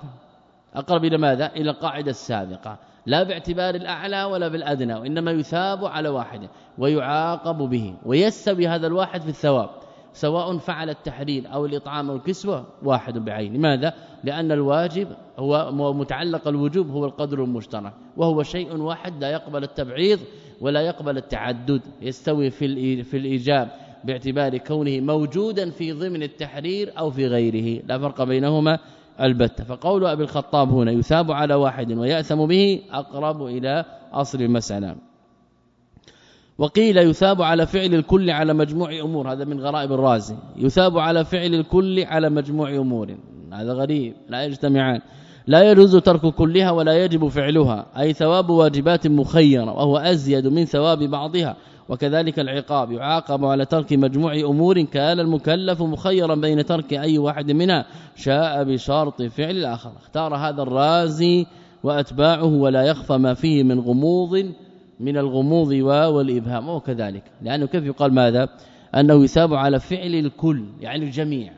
أقرب إلى ماذا؟ إلى القاعدة السابقة. لا باعتبار الأعلى ولا بالأدنى وإنما يثاب على واحد ويعاقب به ويستوي هذا الواحد في الثواب سواء فعل التحرير أو الإطعام أو الكسوة واحد بعين. لماذا؟ لأن الواجب هو متعلق الوجوب هو القدر المشترك وهو شيء واحد لا يقبل التبعيض ولا يقبل التعدد يستوي في في الإيجاب باعتبار كونه موجودا في ضمن التحرير أو في غيره. لا فرق بينهما. البتة. فقول أبي الخطاب هنا يثاب على واحد ويأثم به أقرب إلى أصل المسألة. وقيل يثاب على فعل الكل على مجموع أمور هذا من غرائب الرازي. يثاب على فعل الكل على مجموع أمور. هذا غريب لا يجتمعان. لا يجوز ترك كلها ولا يجب فعلها أي ثواب واجبات مخيرة وهو أزيد من ثواب بعضها. وكذلك العقاب. يعاقب على ترك مجموع أمور كان المكلف مخيرا بين ترك أي واحد منها. شاء بشرط فعل الآخر. اختار هذا الرازي وأتباعه ولا يخفى ما فيه من غموض من الغموض والإبهام وكذلك. لأنه كيف يقال ماذا؟ أنه يثاب على فعل الكل يعني الجميع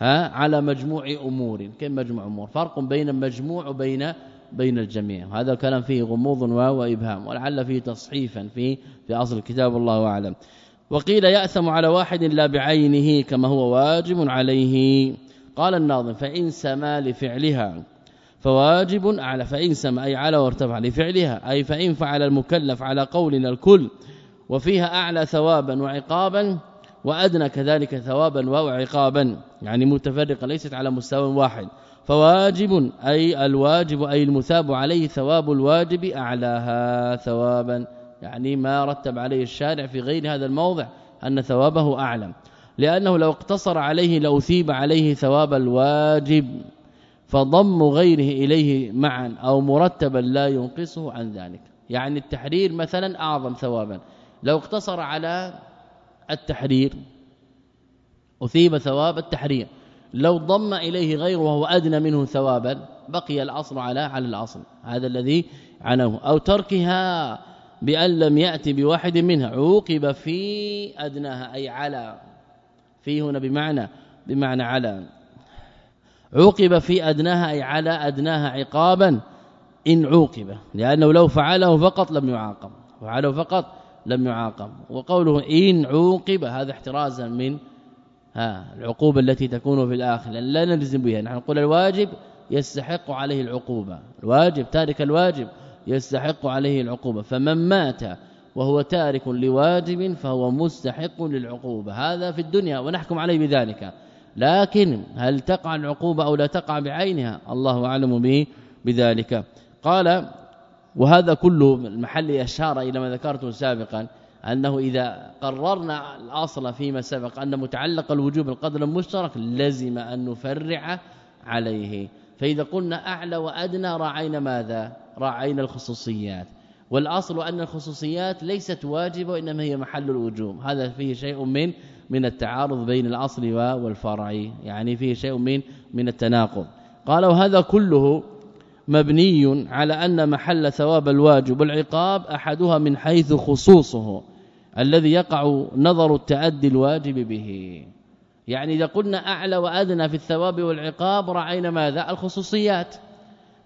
ها على مجموع أمور. كم مجموع أمور؟ فرق بين المجموع وبين بين الجميع. هذا الكلام فيه غموض وإبهام ولعل فيه تصحيفا في في أصل الكتاب الله أعلم. وقيل يأثم على واحد لا بعينه كما هو واجب عليه. قال الناظم فإن سما لفعلها. فواجب على فإن سما أي على وارتفع لفعلها. أي فإن فعل المكلف على قولنا الكل وفيها أعلى ثوابا وعقابا وأدنى كذلك ثوابا وعقابا. يعني متفرقة ليست على مستوى واحد. فواجب أي الواجب أي المثاب عليه ثواب الواجب أعلاها ثوابا. يعني ما رتب عليه الشارع في غير هذا الموضع أن ثوابه اعلى لأنه لو اقتصر عليه لاثيب عليه ثواب الواجب فضم غيره إليه معا أو مرتبا لا ينقصه عن ذلك. يعني التحرير مثلا أعظم ثوابا. لو اقتصر على التحرير أثيب ثواب التحرير. لو ضم إليه غيره وهو أدنى منه ثوابا بقي الأصل على على الأصل. هذا الذي عنه. أو تركها بأن لم يأتي بواحد منها. عوقب في أدناها أي على. في هنا بمعنى بمعنى على. عوقب في أدناها أي على أدناها عقابا إن عوقب. لأنه لو فعله فقط لم يعاقب. فعله فقط لم يعاقب. وقوله إن عوقب هذا احترازا من ها العقوبة التي تكون في الآخر لا نلزم بها. نحن نقول الواجب يستحق عليه العقوبة. الواجب تارك الواجب يستحق عليه العقوبة. فمن مات وهو تارك لواجب فهو مستحق للعقوبة. هذا في الدنيا ونحكم عليه بذلك. لكن هل تقع العقوبة أو لا تقع بعينها؟ الله أعلم به بذلك. قال وهذا كله المحل اشار إلى ما ذكرته سابقا. أنه إذا قررنا الأصل فيما سبق أن متعلق الوجوب القدر المشترك لزم أن نفرع عليه. فإذا قلنا أعلى وأدنى راعينا ماذا؟ راعينا الخصوصيات. والأصل أن الخصوصيات ليست واجبة وإنما هي محل الوجوب. هذا فيه شيء من من التعارض بين الأصل والفرع. يعني فيه شيء من من التناقض. قال وهذا كله مبني على أن محل ثواب الواجب والعقاب أحدها من حيث خصوصه. الذي يقع نظر التعدي الواجب به. يعني إذا قلنا أعلى وأدنى في الثواب والعقاب رأينا ماذا؟ الخصوصيات.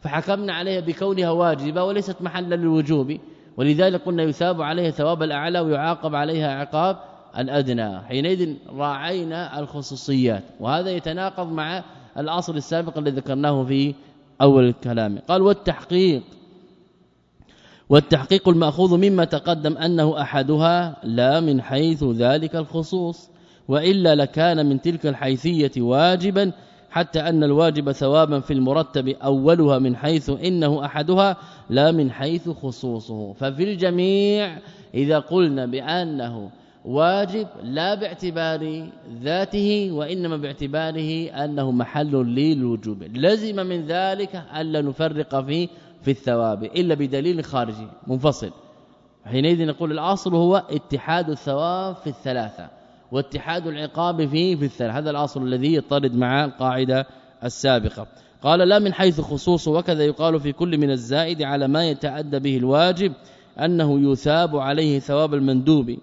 فحكمنا عليها بكونها واجبة وليست محلا للوجوب. ولذلك قلنا يثاب عليها ثواب الأعلى ويعاقب عليها عقاب الأدنى. حينئذ راعينا الخصوصيات. وهذا يتناقض مع الأصل السابق الذي ذكرناه في أول الكلام. قال والتحقيق. والتحقيق المأخوذ مما تقدم أنه أحدها لا من حيث ذلك الخصوص وإلا لكان من تلك الحيثية واجبا حتى أن الواجب ثوابا في المرتب أولها من حيث إنه أحدها لا من حيث خصوصه. ففي الجميع إذا قلنا بأنه واجب لا باعتبار ذاته وإنما باعتباره أنه محل للوجوب. لزم من ذلك الا نفرق فيه في الثواب إلا بدليل خارجي منفصل. حينئذ نقول الأصل هو اتحاد الثواب في الثلاثة واتحاد العقاب فيه في الثلاثة. هذا الأصل الذي يطرد مع القاعدة السابقة. قال لا من حيث خصوص وكذا يقال في كل من الزائد على ما يتعدى به الواجب أنه يثاب عليه ثواب المندوب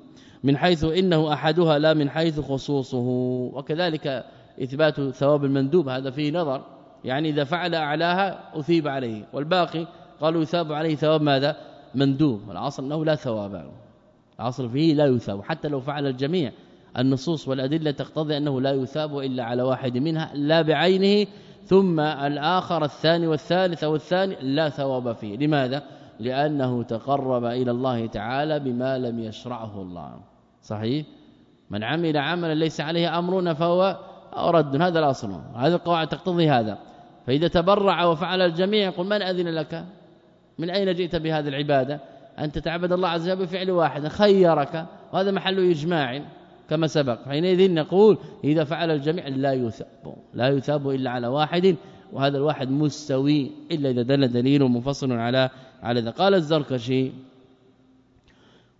من حيث إنه أحدها لا من حيث خصوصه. وكذلك إثبات ثواب المندوب هذا فيه نظر. يعني إذا فعل أعلاها أثيب عليه والباقي قالوا يثاب عليه ثواب ماذا؟ مندوب والاصل إنه لا ثواب. الاصل فيه لا يثاب حتى لو فعل الجميع النصوص والأدلة تقتضي أنه لا يثاب إلا على واحد منها لا بعينه ثم الآخر الثاني والثالث أو الثاني لا ثواب فيه. لماذا؟ لأنه تقرب إلى الله تعالى بما لم يشرعه الله. صحيح؟ من عمل عملا ليس عليه أمرنا فهو رد هذا الأصل. هذا القواعد تقتضي هذا. فإذا تبرع وفعل الجميع يقول من أذن لك؟ من أين جئت بهذه العبادة؟ أن تتعبد الله عز وجل بفعل واحد خيرك. وهذا محل إجماع كما سبق. حينئذ نقول إذا فعل الجميع لا يثاب لا يثاب إلا على واحد وهذا الواحد مستوي إلا إذا دل دليل منفصل على على ذا. قال الزركشي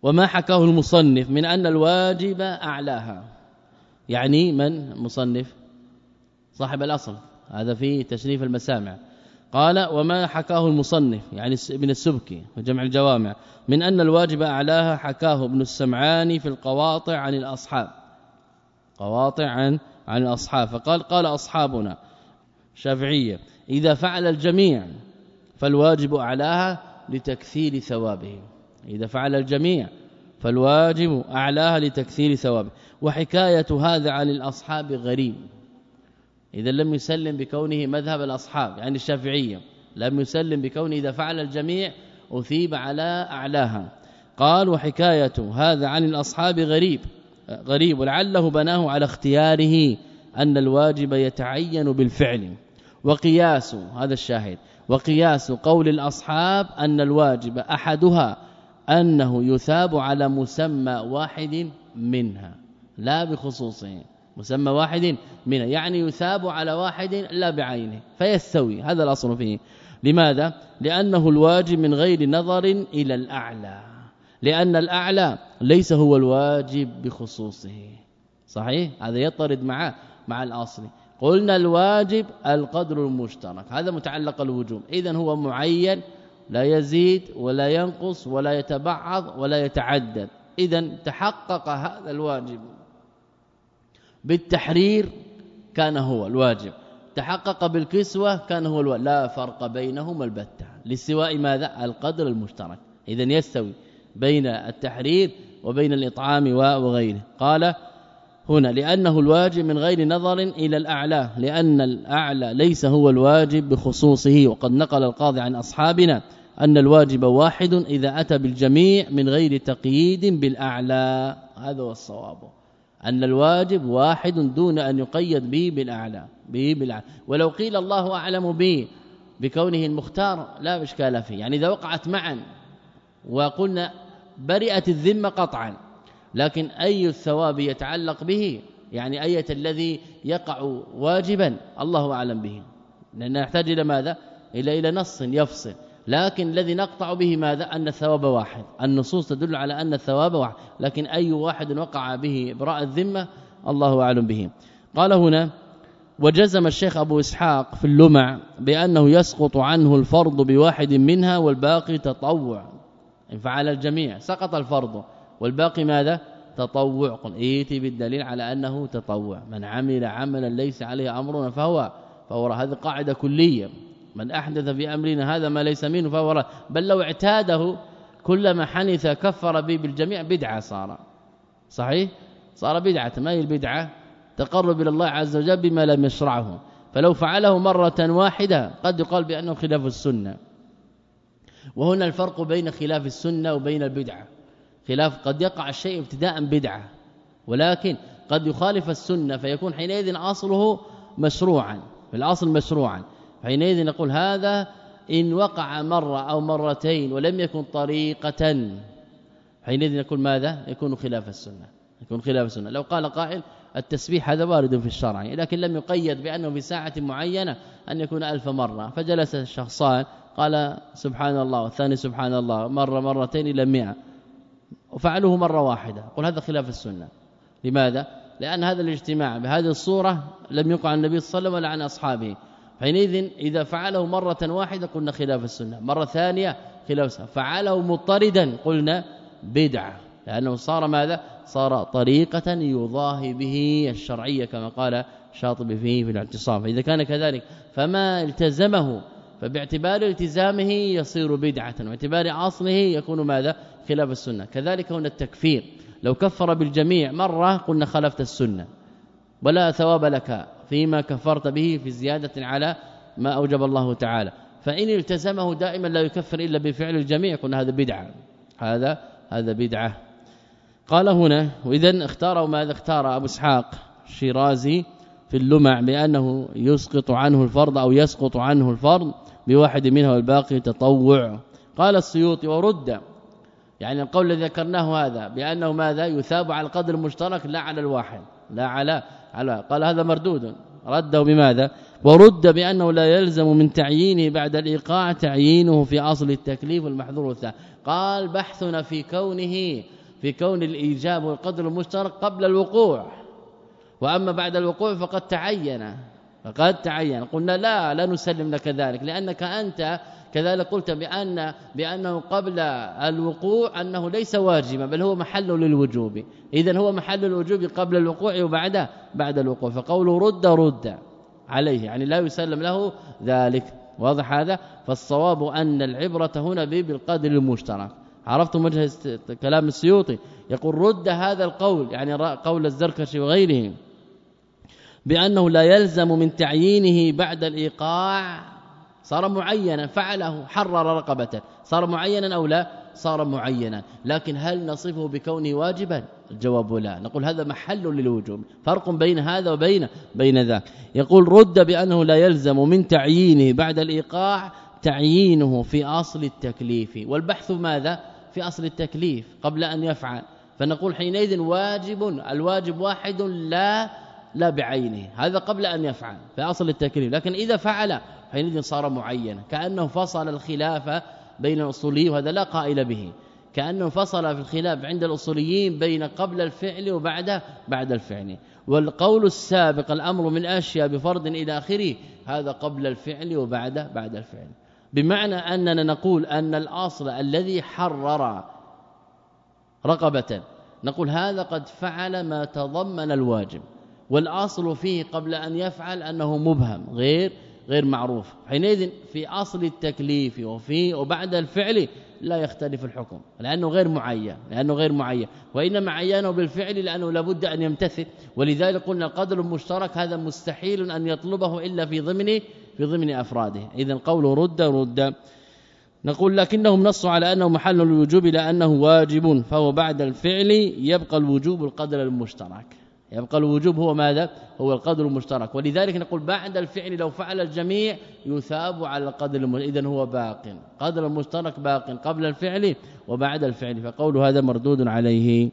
وما حكاه المصنف من أن الواجب أعلاها. يعني من؟ مصنف صاحب الأصل. هذا في تشريف المسامع. قال وما حكاه المصنف. يعني ابن السبكي وجمع الجوامع. من أن الواجب أعلاها حكاه ابن السمعاني في القواطع عن الأصحاب. قواطع عن عن الأصحاب. فقال قال أصحابنا شافعية إذا فعل الجميع فالواجب أعلاها لتكثير ثوابه إذا فعل الجميع فالواجب أعلاها لتكثير ثوابه وحكاية هذا عن الأصحاب غريب. إذا لم يسلم بكونه مذهب الأصحاب يعني الشافعية. لم يسلم بكونه إذا فعل الجميع أثيب على أعلاها. قال وحكاية هذا عن الأصحاب غريب غريب ولعله بناه على اختياره أن الواجب يتعين بالفعل. وقياس هذا الشاهد وقياس قول الأصحاب أن الواجب أحدها أنه يثاب على مسمى واحد منها لا بخصوصه. مسمى واحد منها يعني يثاب على واحد لا بعينه فيستوي هذا الأصل فيه. لماذا؟ لأنه الواجب من غير نظر إلى الأعلى لأن الأعلى ليس هو الواجب بخصوصه. صحيح؟ هذا يطرد مع مع الأصل. قلنا الواجب القدر المشترك هذا متعلق الوجوب اذا هو معين لا يزيد ولا ينقص ولا يتبعض ولا يتعدد. اذا تحقق هذا الواجب. بالتحرير كان هو الواجب. تحقق بالكسوة كان هو الواجب. لا فرق بينهما البتة. لسواء ماذا؟ القدر المشترك. اذا يستوي بين التحرير وبين الإطعام وغيره. قال هنا لأنه الواجب من غير نظر إلى الأعلى. لأن الأعلى ليس هو الواجب بخصوصه. وقد نقل القاضي عن أصحابنا أن الواجب واحد إذا أتى بالجميع من غير تقييد بالأعلى. هذا هو الصواب. أن الواجب واحد دون أن يقيد به بالأعلى به بالأعلى. ولو قيل الله أعلم به بكونه المختار لا إشكال فيه. يعني إذا وقعت معا وقلنا برئت الذمة قطعا لكن أي الثواب يتعلق به؟ يعني إيه الذي يقع واجبا؟ الله أعلم به. لأن نحتاج إلى ماذا؟ إلى إلى نص يفصل. لكن الذي نقطع به ماذا؟ أن الثواب واحد. النصوص تدل على أن الثواب واحد. لكن أي واحد وقع به إبراء الذمة الله أعلم به. قال هنا وجزم الشيخ أبو إسحاق في اللمع بأنه يسقط عنه الفرض بواحد منها والباقي تطوع. إن فعل الجميع سقط الفرض. والباقي ماذا؟ تطوع. قل إيتي بالدليل على أنه تطوع. من عمل عملا ليس عليه أمرنا فهو. فهو هذه قاعدة كلية. من أحدث في أمرنا هذا ما ليس منه فهو بل لو اعتاده كلما حنث كفر به بالجميع بدعة صار. صحيح؟ صار بدعة. ما هي البدعة؟ تقرب إلى الله عز وجل بما لم يشرعه. فلو فعله مرة واحدة قد يقال بأنه خلاف السنة. وهنا الفرق بين خلاف السنة وبين البدعة. خلاف قد يقع الشيء ابتداء بدعة. ولكن قد يخالف السنة فيكون حينئذ أصله مشروعا. في الأصل مشروعا. حينئذ نقول هذا إن وقع مرة أو مرتين ولم يكن طريقة. حينئذ نقول ماذا؟ يكون خلاف السنة يكون خلاف السنة. لو قال قائل التسبيح هذا وارد في الشرع لكن لم يقيد بأنه في ساعة معينة أن يكون ألف مرة. فجلس الشخصان قال سبحان الله والثاني سبحان الله مرة مرتين إلى 100 وفعله مرة واحدة. قل هذا خلاف السنة. لماذا؟ لأن هذا الاجتماع بهذه الصورة لم يقع النبي صلى الله عليه وسلم ولا عن أصحابه. حينئذ إذا فعله مرة واحدة قلنا خلاف السنة مرة ثانية خلاف السنة فعله مضطردا قلنا بدعة لأنه صار ماذا؟ صار طريقة يضاهي به الشرعية كما قال شاطبي فيه في الاعتصام فإذا كان كذلك فما التزمه فباعتبار التزامه يصير بدعة واعتبار اصله يكون ماذا؟ خلاف السنة كذلك هنا التكفير لو كفر بالجميع مرة قلنا خلفت السنة ولا ثواب لك فيما كفرت به في زيادة على ما أوجب الله تعالى. فإن التزمه دائما لا يكفر إلا بفعل الجميع قلنا هذا بدعة. هذا هذا بدعة. قال هنا واذا اختار ماذا اختار أبو إسحاق الشيرازي في اللمع بأنه يسقط عنه الفرض أو يسقط عنه الفرض بواحد منها والباقي تطوع. قال السيوطي ورد يعني القول الذي ذكرناه هذا بأنه ماذا؟ يثاب على القدر المشترك لا على الواحد لا على على قال هذا مردود. رده بماذا؟ ورد بأنه لا يلزم من تعيينه بعد الإيقاع تعيينه في أصل التكليف والمحظور الثاني. قال بحثنا في كونه في كون الإيجاب والقدر المشترك قبل الوقوع. وأما بعد الوقوع فقد تعين فقد تعين. قلنا لا لا نسلم لك ذلك لأنك أنت كذلك قلت بان بأنه قبل الوقوع أنه ليس واجبا بل هو محل للوجوب. اذا هو محل الوجوب قبل الوقوع وبعد بعد الوقوع. فقوله رد رد عليه يعني لا يسلم له ذلك. واضح هذا؟ فالصواب أن العبرة هنا بالقدر المشترك. عرفتم وجه كلام السيوطي؟ يقول رد هذا القول يعني قول الزركشي وغيره بأنه لا يلزم من تعيينه بعد الإيقاع صار معينا فعله حرر رقبه صار معينا أو لا؟ صار معينا. لكن هل نصفه بكونه واجبا؟ الجواب لا. نقول هذا محل للوجوب. فرق بين هذا وبين بين ذاك. يقول رد بأنه لا يلزم من تعيينه بعد الإيقاع تعيينه في أصل التكليف. والبحث ماذا؟ في أصل التكليف قبل أن يفعل. فنقول حينئذ واجب الواجب واحد لا لا بعينه. هذا قبل أن يفعل في أصل التكليف. لكن إذا فعل حينئذ صار معينا. كأنه فصل الخلاف بين الأصوليين وهذا لا قائل به. كأنه فصل في الخلاف عند الأصوليين بين قبل الفعل وبعد بعد الفعل. والقول السابق الأمر من أشياء بفرض إلى آخره هذا قبل الفعل وبعد بعد الفعل. بمعنى أننا نقول أن الأصل الذي حرر رقبة نقول هذا قد فعل ما تضمن الواجب. والأصل فيه قبل أن يفعل أنه مبهم غير غير معروف. حينئذ في أصل التكليف وفي وبعد الفعل لا يختلف الحكم لأنه غير معين لأنه غير معين وإنما عينه بالفعل لأنه لابد أن يمتثل. ولذلك قلنا القدر المشترك هذا مستحيل أن يطلبه إلا في ضمن في ضمن أفراده. إذا قوله رد رد. نقول لكنهم نصوا على أنه محل الوجوب لأنه واجب فهو بعد الفعل يبقى الوجوب القدر المشترك. يبقى الوجوب هو ماذا؟ هو القدر المشترك. ولذلك نقول بعد الفعل لو فعل الجميع يثاب على القدر اذا هو باق. قدر المشترك باق قبل الفعل وبعد الفعل فقول هذا مردود عليه.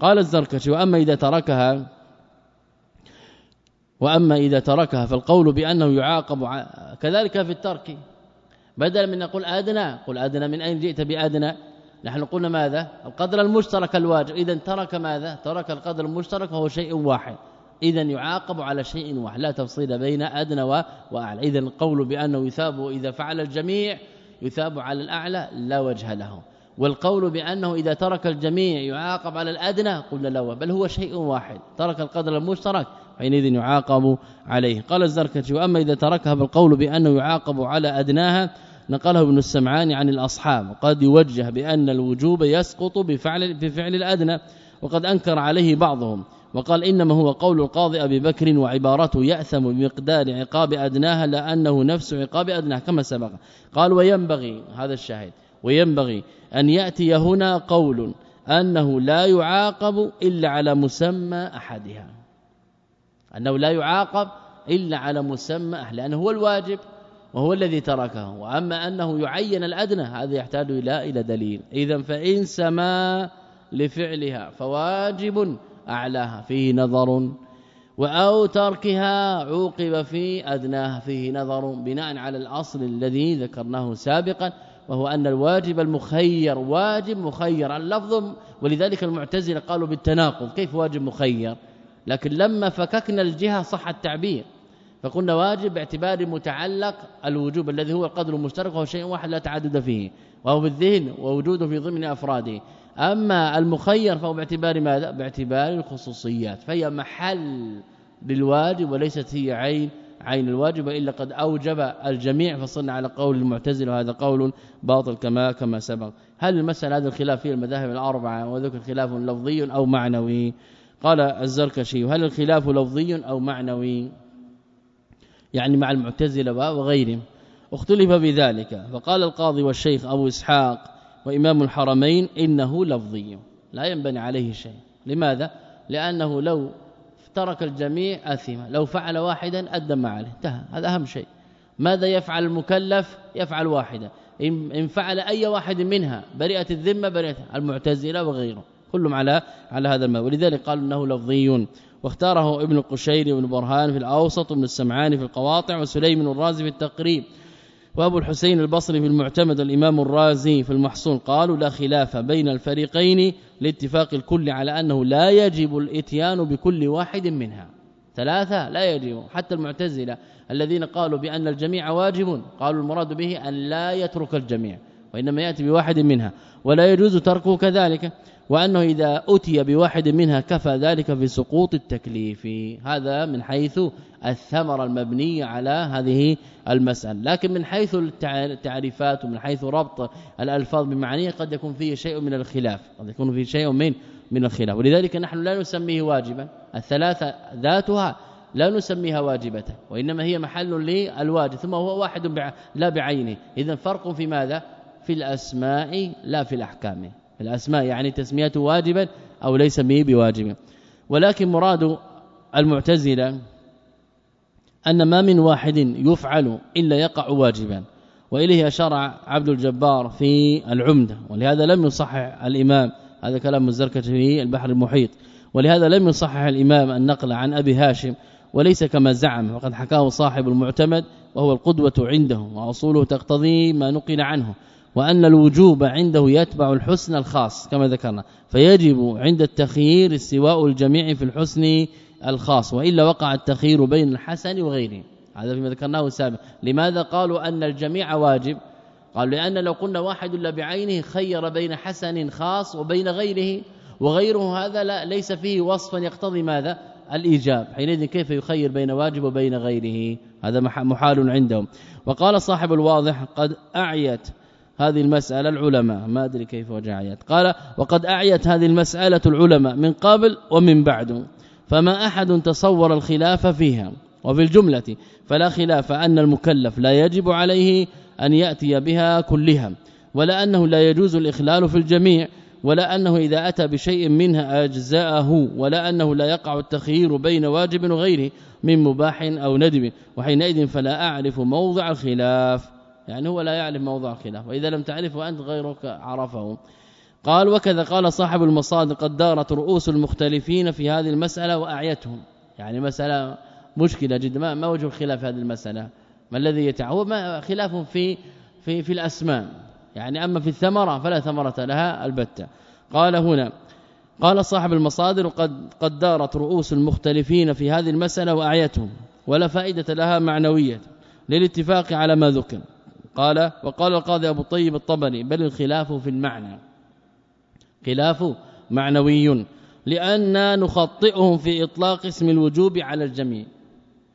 قال الزركشي وأما إذا تركها وأما إذا تركها فالقول بأنه يعاقب كذلك في الترك. بدل من نقول أدنى قل أدنى من أين جئت بأدنى؟ نحن قلنا ماذا؟ القدر المشترك الواجب. اذا ترك ماذا؟ ترك القدر المشترك وهو شيء واحد. اذا يعاقب على شيء واحد. لا تفصيل بين أدنى وأعلى. اذا القول بأنه يثاب إذا فعل الجميع يثاب على الأعلى لا وجه له. والقول بأنه إذا ترك الجميع يعاقب على الأدنى قلنا لا. بل هو شيء واحد. ترك القدر المشترك حينئذ يعاقب عليه. قال الزركشي وأما إذا تركها بالقول بأنه يعاقب على أدناها نقله ابن السمعان عن الأصحاب قد يوجه بأن الوجوب يسقط بفعل بفعل الأدنى وقد أنكر عليه بعضهم وقال إنما هو قول القاضي أبي بكر وعبارته يأثم بمقدار عقاب أدناها لأنه نفس عقاب أدناها كما سبق. قال وينبغي هذا الشاهد وينبغي أن يأتي هنا قول أنه لا يعاقب إلا على مسمى أحدها. أنه لا يعاقب إلا على مسمى لأنه هو الواجب. وهو الذي تركه. وأما أنه يعين الأدنى هذا يحتاج إلى إلى دليل. اذا فإن سما لفعلها فواجب أعلاها فيه نظر وأو تركها عوقب في أدناها فيه نظر بناء على الأصل الذي ذكرناه سابقا وهو أن الواجب المخير واجب مخير اللفظ ولذلك المعتزلة قالوا بالتناقض كيف واجب مخير؟ لكن لما فككنا الجهة صح التعبير. فقلنا واجب باعتبار متعلق الوجوب الذي هو القدر المشترك وهو شيء واحد لا تعدد فيه وهو بالذهن ووجوده في ضمن أفراده. أما المخير فهو باعتبار ماذا؟ باعتبار الخصوصيات. فهي محل للواجب وليست هي عين عين الواجب الا قد أوجب الجميع فصلنا على قول المعتزله وهذا قول باطل كما كما سبق. هل المساله هذا الخلاف في المذاهب الأربعة وذكر خلاف لفظي أو معنوي؟ قال الزركشي هل الخلاف لفظي أو معنوي؟ يعني مع المعتزلة وغيرهم. اختلف بذلك. فقال القاضي والشيخ أبو إسحاق وإمام الحرمين إنه لفظي لا ينبني عليه شيء. لماذا؟ لأنه لو ترك الجميع أثم لو فعل واحدا ادى ما عليه. انتهى. هذا أهم شيء. ماذا يفعل المكلف؟ يفعل واحدا. إن فعل أي واحد منها برئة الذمة برئة المعتزلة وغيره. كلهم على على هذا الماء ولذلك قالوا إنه لفظي. واختاره ابن القشيري وابن برهان في الأوسط وابن السمعاني في القواطع وسليم الرازي في التقريب وأبو الحسين البصري في المعتمد الإمام الرازي في المحصول قالوا لا خلاف بين الفريقين لاتفاق الكل على أنه لا يجب الإتيان بكل واحد منها. ثلاثة لا يجب حتى المعتزلة الذين قالوا بأن الجميع واجب قالوا المراد به أن لا يترك الجميع وإنما يأتي بواحد منها. ولا يجوز تركه كذلك. وأنه إذا أتي بواحد منها كفى ذلك في سقوط التكليف. هذا من حيث الثمرة المبنية على هذه المسألة. لكن من حيث التعريفات ومن حيث ربط الألفاظ بمعانيه قد يكون فيه شيء من الخلاف. قد يكون فيه شيء من من الخلاف. ولذلك نحن لا نسميه واجبا. الثلاثة ذاتها لا نسميها واجبة وإنما هي محل للواجب. ثم هو واحد لا بعينه. اذا فرق في ماذا؟ في الأسماء لا في الأحكام. الأسماء يعني تسميته واجبا أو ليس به بواجب ولكن مراد المعتزلة أن ما من واحد يفعل إلا يقع واجبا. وإليه أشار عبد الجبار في العمدة ولهذا لم يصحح الإمام. هذا كلام الزركشي في البحر المحيط. ولهذا لم يصحح الإمام النقل عن أبي هاشم وليس كما زعم. وقد حكاه صاحب المعتمد وهو القدوة عنده وأصوله تقتضي ما نقل عنه. وأن الوجوب عنده يتبع الحسن الخاص كما ذكرنا. فيجب عند التخيير استواء الجميع في الحسن الخاص وإلا وقع التخيير بين الحسن وغيره. هذا فيما ذكرناه سابقا لماذا قالوا أن الجميع واجب؟ قالوا لأن لو قلنا واحد لا بعينه خير بين حسن خاص وبين غيره وغيره هذا لا ليس فيه وصفا يقتضي ماذا؟ الإيجاب. حينئذ كيف يخير بين واجب وبين غيره؟ هذا محال عندهم. وقال صاحب الواضح قد أعيت هذه المسألة العلماء. ما أدري كيف وجعيت قال وقد أعيت هذه المسألة العلماء من قبل ومن بعد فما أحد تصور الخلاف فيها. وفي الجملة فلا خلاف أن المكلف لا يجب عليه أن يأتي بها كلها ولا أنه لا يجوز الإخلال في الجميع ولا أنه إذا أتى بشيء منها اجزاءه ولا أنه لا يقع التخيير بين واجب وغيره من مباح أو ندب. وحينئذ فلا أعرف موضع الخلاف. يعني هو لا يعلم موضع الخلاف وإذا لم تعرفه وانت غيرك عرفه. قال وكذا قال صاحب المصادر قد دارت رؤوس المختلفين في هذه المسألة وأعيتهم. يعني مسألة مشكلة جدا. ما, وجه الخلاف في هذه المسألة؟ ما الذي يتعو ما خلاف في في في الأسماء. يعني أما في الثمرة فلا ثمرة لها البتة. قال هنا قال صاحب المصادر قد قد دارت رؤوس المختلفين في هذه المسألة وأعيتهم. ولا فائدة لها معنوية. للاتفاق على ما ذكر. قال وقال القاضي أبو الطيب الطبري بل الخلاف في المعنى. خلاف معنوي لأن نخطئهم في إطلاق اسم الوجوب على الجميع.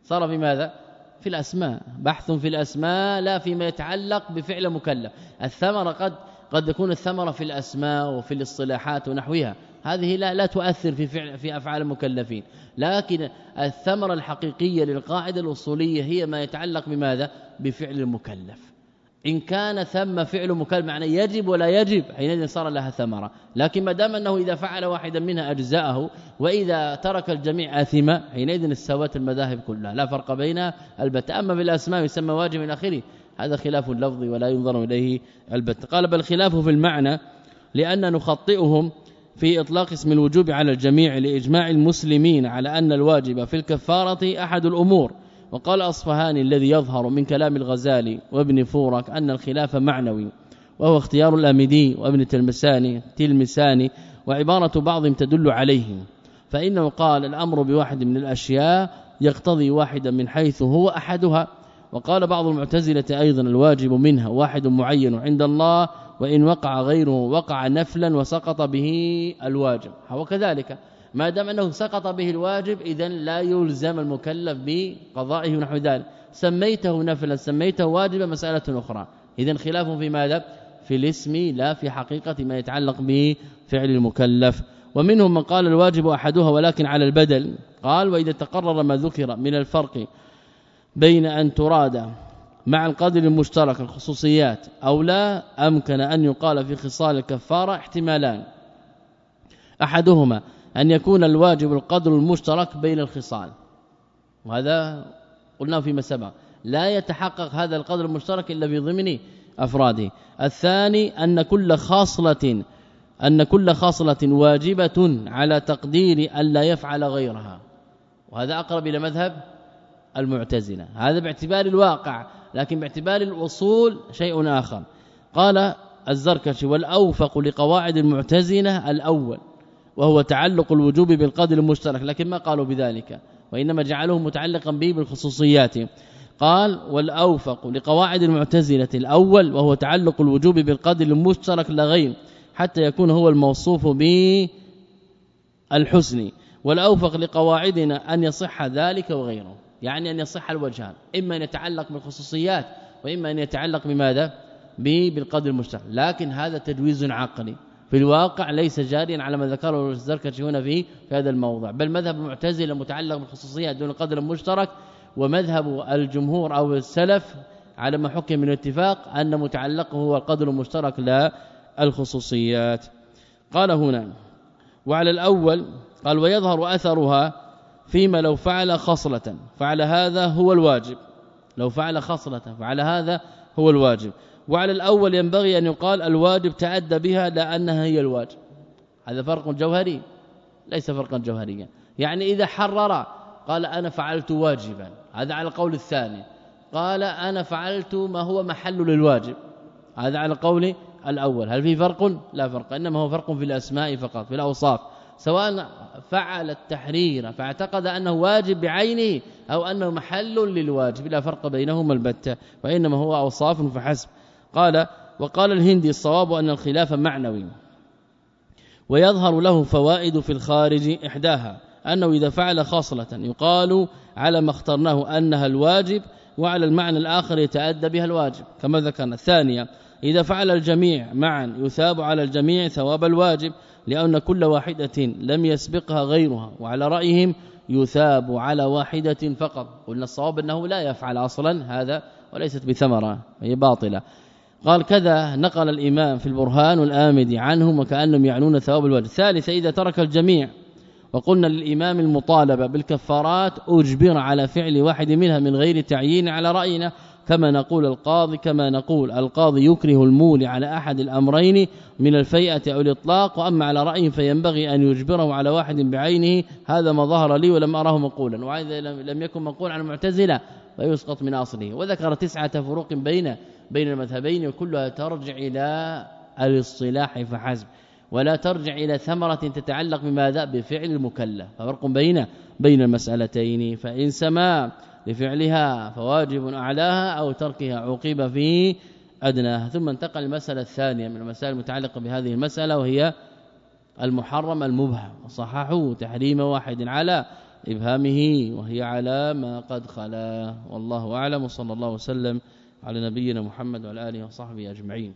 صار في ماذا؟ في الأسماء. بحث في الأسماء لا فيما يتعلق بفعل مكلف. الثمره قد قد تكون الثمره في الأسماء وفي الاصطلاحات ونحوها. هذه لا لا تؤثر في فعل في أفعال المكلفين. لكن الثمرة الحقيقية للقاعدة الأصولية هي ما يتعلق بماذا؟ بفعل المكلف. إن كان ثم فعل مكلف معنى يجب ولا يجب حينئذ صار لها ثمرة. لكن ما دام أنه إذا فعل واحدا منها اجزاءه وإذا ترك الجميع أثم حينئذ استوت المذاهب كلها. لا فرق بينها البتة أما بالأسماء يسمى واجب إلى آخره. هذا خلاف اللفظ ولا ينظر إليه البتة قال بل خلافه في المعنى لأن نخطئهم في إطلاق اسم الوجوب على الجميع لإجماع المسلمين على أن الواجب في الكفارة أحد الأمور. وقال أصفهاني الذي يظهر من كلام الغزالي وابن فورك أن الخلاف معنوي وهو اختيار الأمدي وابن التلمساني تلمساني وعبارة بعضهم تدل عليه فإنه قال الأمر بواحد من الأشياء يقتضي واحدا من حيث هو أحدها وقال بعض المعتزلة أيضا الواجب منها واحد معين عند الله وإن وقع غيره وقع نفلا وسقط به الواجب. هو كذلك ما دام أنه سقط به الواجب اذا لا يلزم المكلف بقضائه ونحو ذلك. سميته نفلا سميته واجبا مسألة أخرى. اذا خلاف في ماذا؟ في الاسم لا في حقيقة ما يتعلق بفعل المكلف. ومنهم من قال الواجب أحدها ولكن على البدل. قال وإذا تقرر ما ذكر من الفرق بين أن تراد مع القدر المشترك الخصوصيات أو لا أمكن أن يقال في خصال الكفارة احتمالان. أحدهما أن يكون الواجب القدر المشترك بين الخصال. وهذا قلنا فيما سبق. لا يتحقق هذا القدر المشترك إلا في ضمن أفراده. الثاني أن كل خاصلة أن كل خاصلة واجبة على تقدير الا يفعل غيرها. وهذا أقرب إلى مذهب المعتزلة. هذا باعتبار الواقع لكن باعتبار الأصول شيء آخر. قال الزركشي والأوفق لقواعد المعتزلة الأول وهو تعلق الوجوب بالقدر المشترك لكن ما قالوا بذلك؟ وإنما جعلوه متعلقا به بالخصوصيات. قال والأوفق لقواعد المعتزلة الأول وهو تعلق الوجوب بالقدر المشترك لا غير حتى يكون هو الموصوف بالحسن. والأوفق لقواعدنا أن يصح ذلك وغيره يعني أن يصح الوجهان إما أن يتعلق بالخصوصيات وإما أن يتعلق بماذا؟ بالقدر المشترك. لكن هذا تجويز عقلي. في الواقع ليس جاريا على ما ذكره الزركشي هنا في هذا الموضع. بل مذهب المعتزله متعلق بالخصوصيات دون القدر المشترك ومذهب الجمهور أو السلف على ما حكم من الاتفاق أن متعلقه هو القدر المشترك لا الخصوصيات. قال هنا وعلى الأول قال ويظهر أثرها فيما لو فعل خصلة فعل هذا هو الواجب. لو فعل خصلة فعل هذا هو الواجب. وعلى الأول ينبغي أن يقال الواجب تعدى بها لأنها هي الواجب. هذا فرق جوهري ليس فرقا جوهريا. يعني إذا حرر قال أنا فعلت واجبا. هذا على القول الثاني. قال أنا فعلت ما هو محل للواجب. هذا على القول الأول. هل في فرق؟ لا فرق. إنما هو فرق في الأسماء فقط في الأوصاف. سواء فعل التحرير فاعتقد أنه واجب بعينه أو أنه محل للواجب. لا فرق بينهما البتة وإنما هو أوصاف فحسب. قال وقال الهندي الصواب أن الخلاف معنوي. ويظهر له فوائد في الخارج إحداها أنه إذا فعل خاصلة يقال على ما اخترناه أنها الواجب وعلى المعنى الآخر يتأدى بها الواجب كما ذكرنا. الثانية إذا فعل الجميع معا يثاب على الجميع ثواب الواجب لأن كل واحدة لم يسبقها غيرها وعلى رأيهم يثاب على واحدة فقط. قلنا الصواب أنه لا يفعل أصلا هذا وليست بثمرة هي باطلة. قال كذا نقل الإمام في البرهان والآمدي عنهم وكأنهم يعنون ثواب الواجب ثالثا إذا ترك الجميع وقلنا للإمام المطالبة بالكفارات أجبر على فعل واحد منها من غير تعيين على رأينا كما نقول القاضي كما نقول القاضي يكره المولي على أحد الأمرين من الفيئة أو الإطلاق وأما على رأي فينبغي أن يجبره على واحد بعينه. هذا ما ظهر لي ولم أراه مقولا وإذا لم يكن مقول عن المعتزلة فيسقط من أصله. وذكر تسعة فروق بين بين المذهبين وكلها ترجع إلى الاصطلاح فحسب ولا ترجع إلى ثمرة تتعلق بماذا؟ بفعل المكلف. ففرق بين بين المسألتين. فإن سما لفعلها فواجب أعلاها أو تركها عوقب في ادناها ثم انتقل المسألة الثانية من المسائل المتعلقة بهذه المسألة وهي المحرم المبهم وصححوا تحريم واحد على إبهامه وهي على ما قد خلا. والله أعلم. وصلى الله وسلم على نبينا محمد وعلى آله وصحبه أجمعين.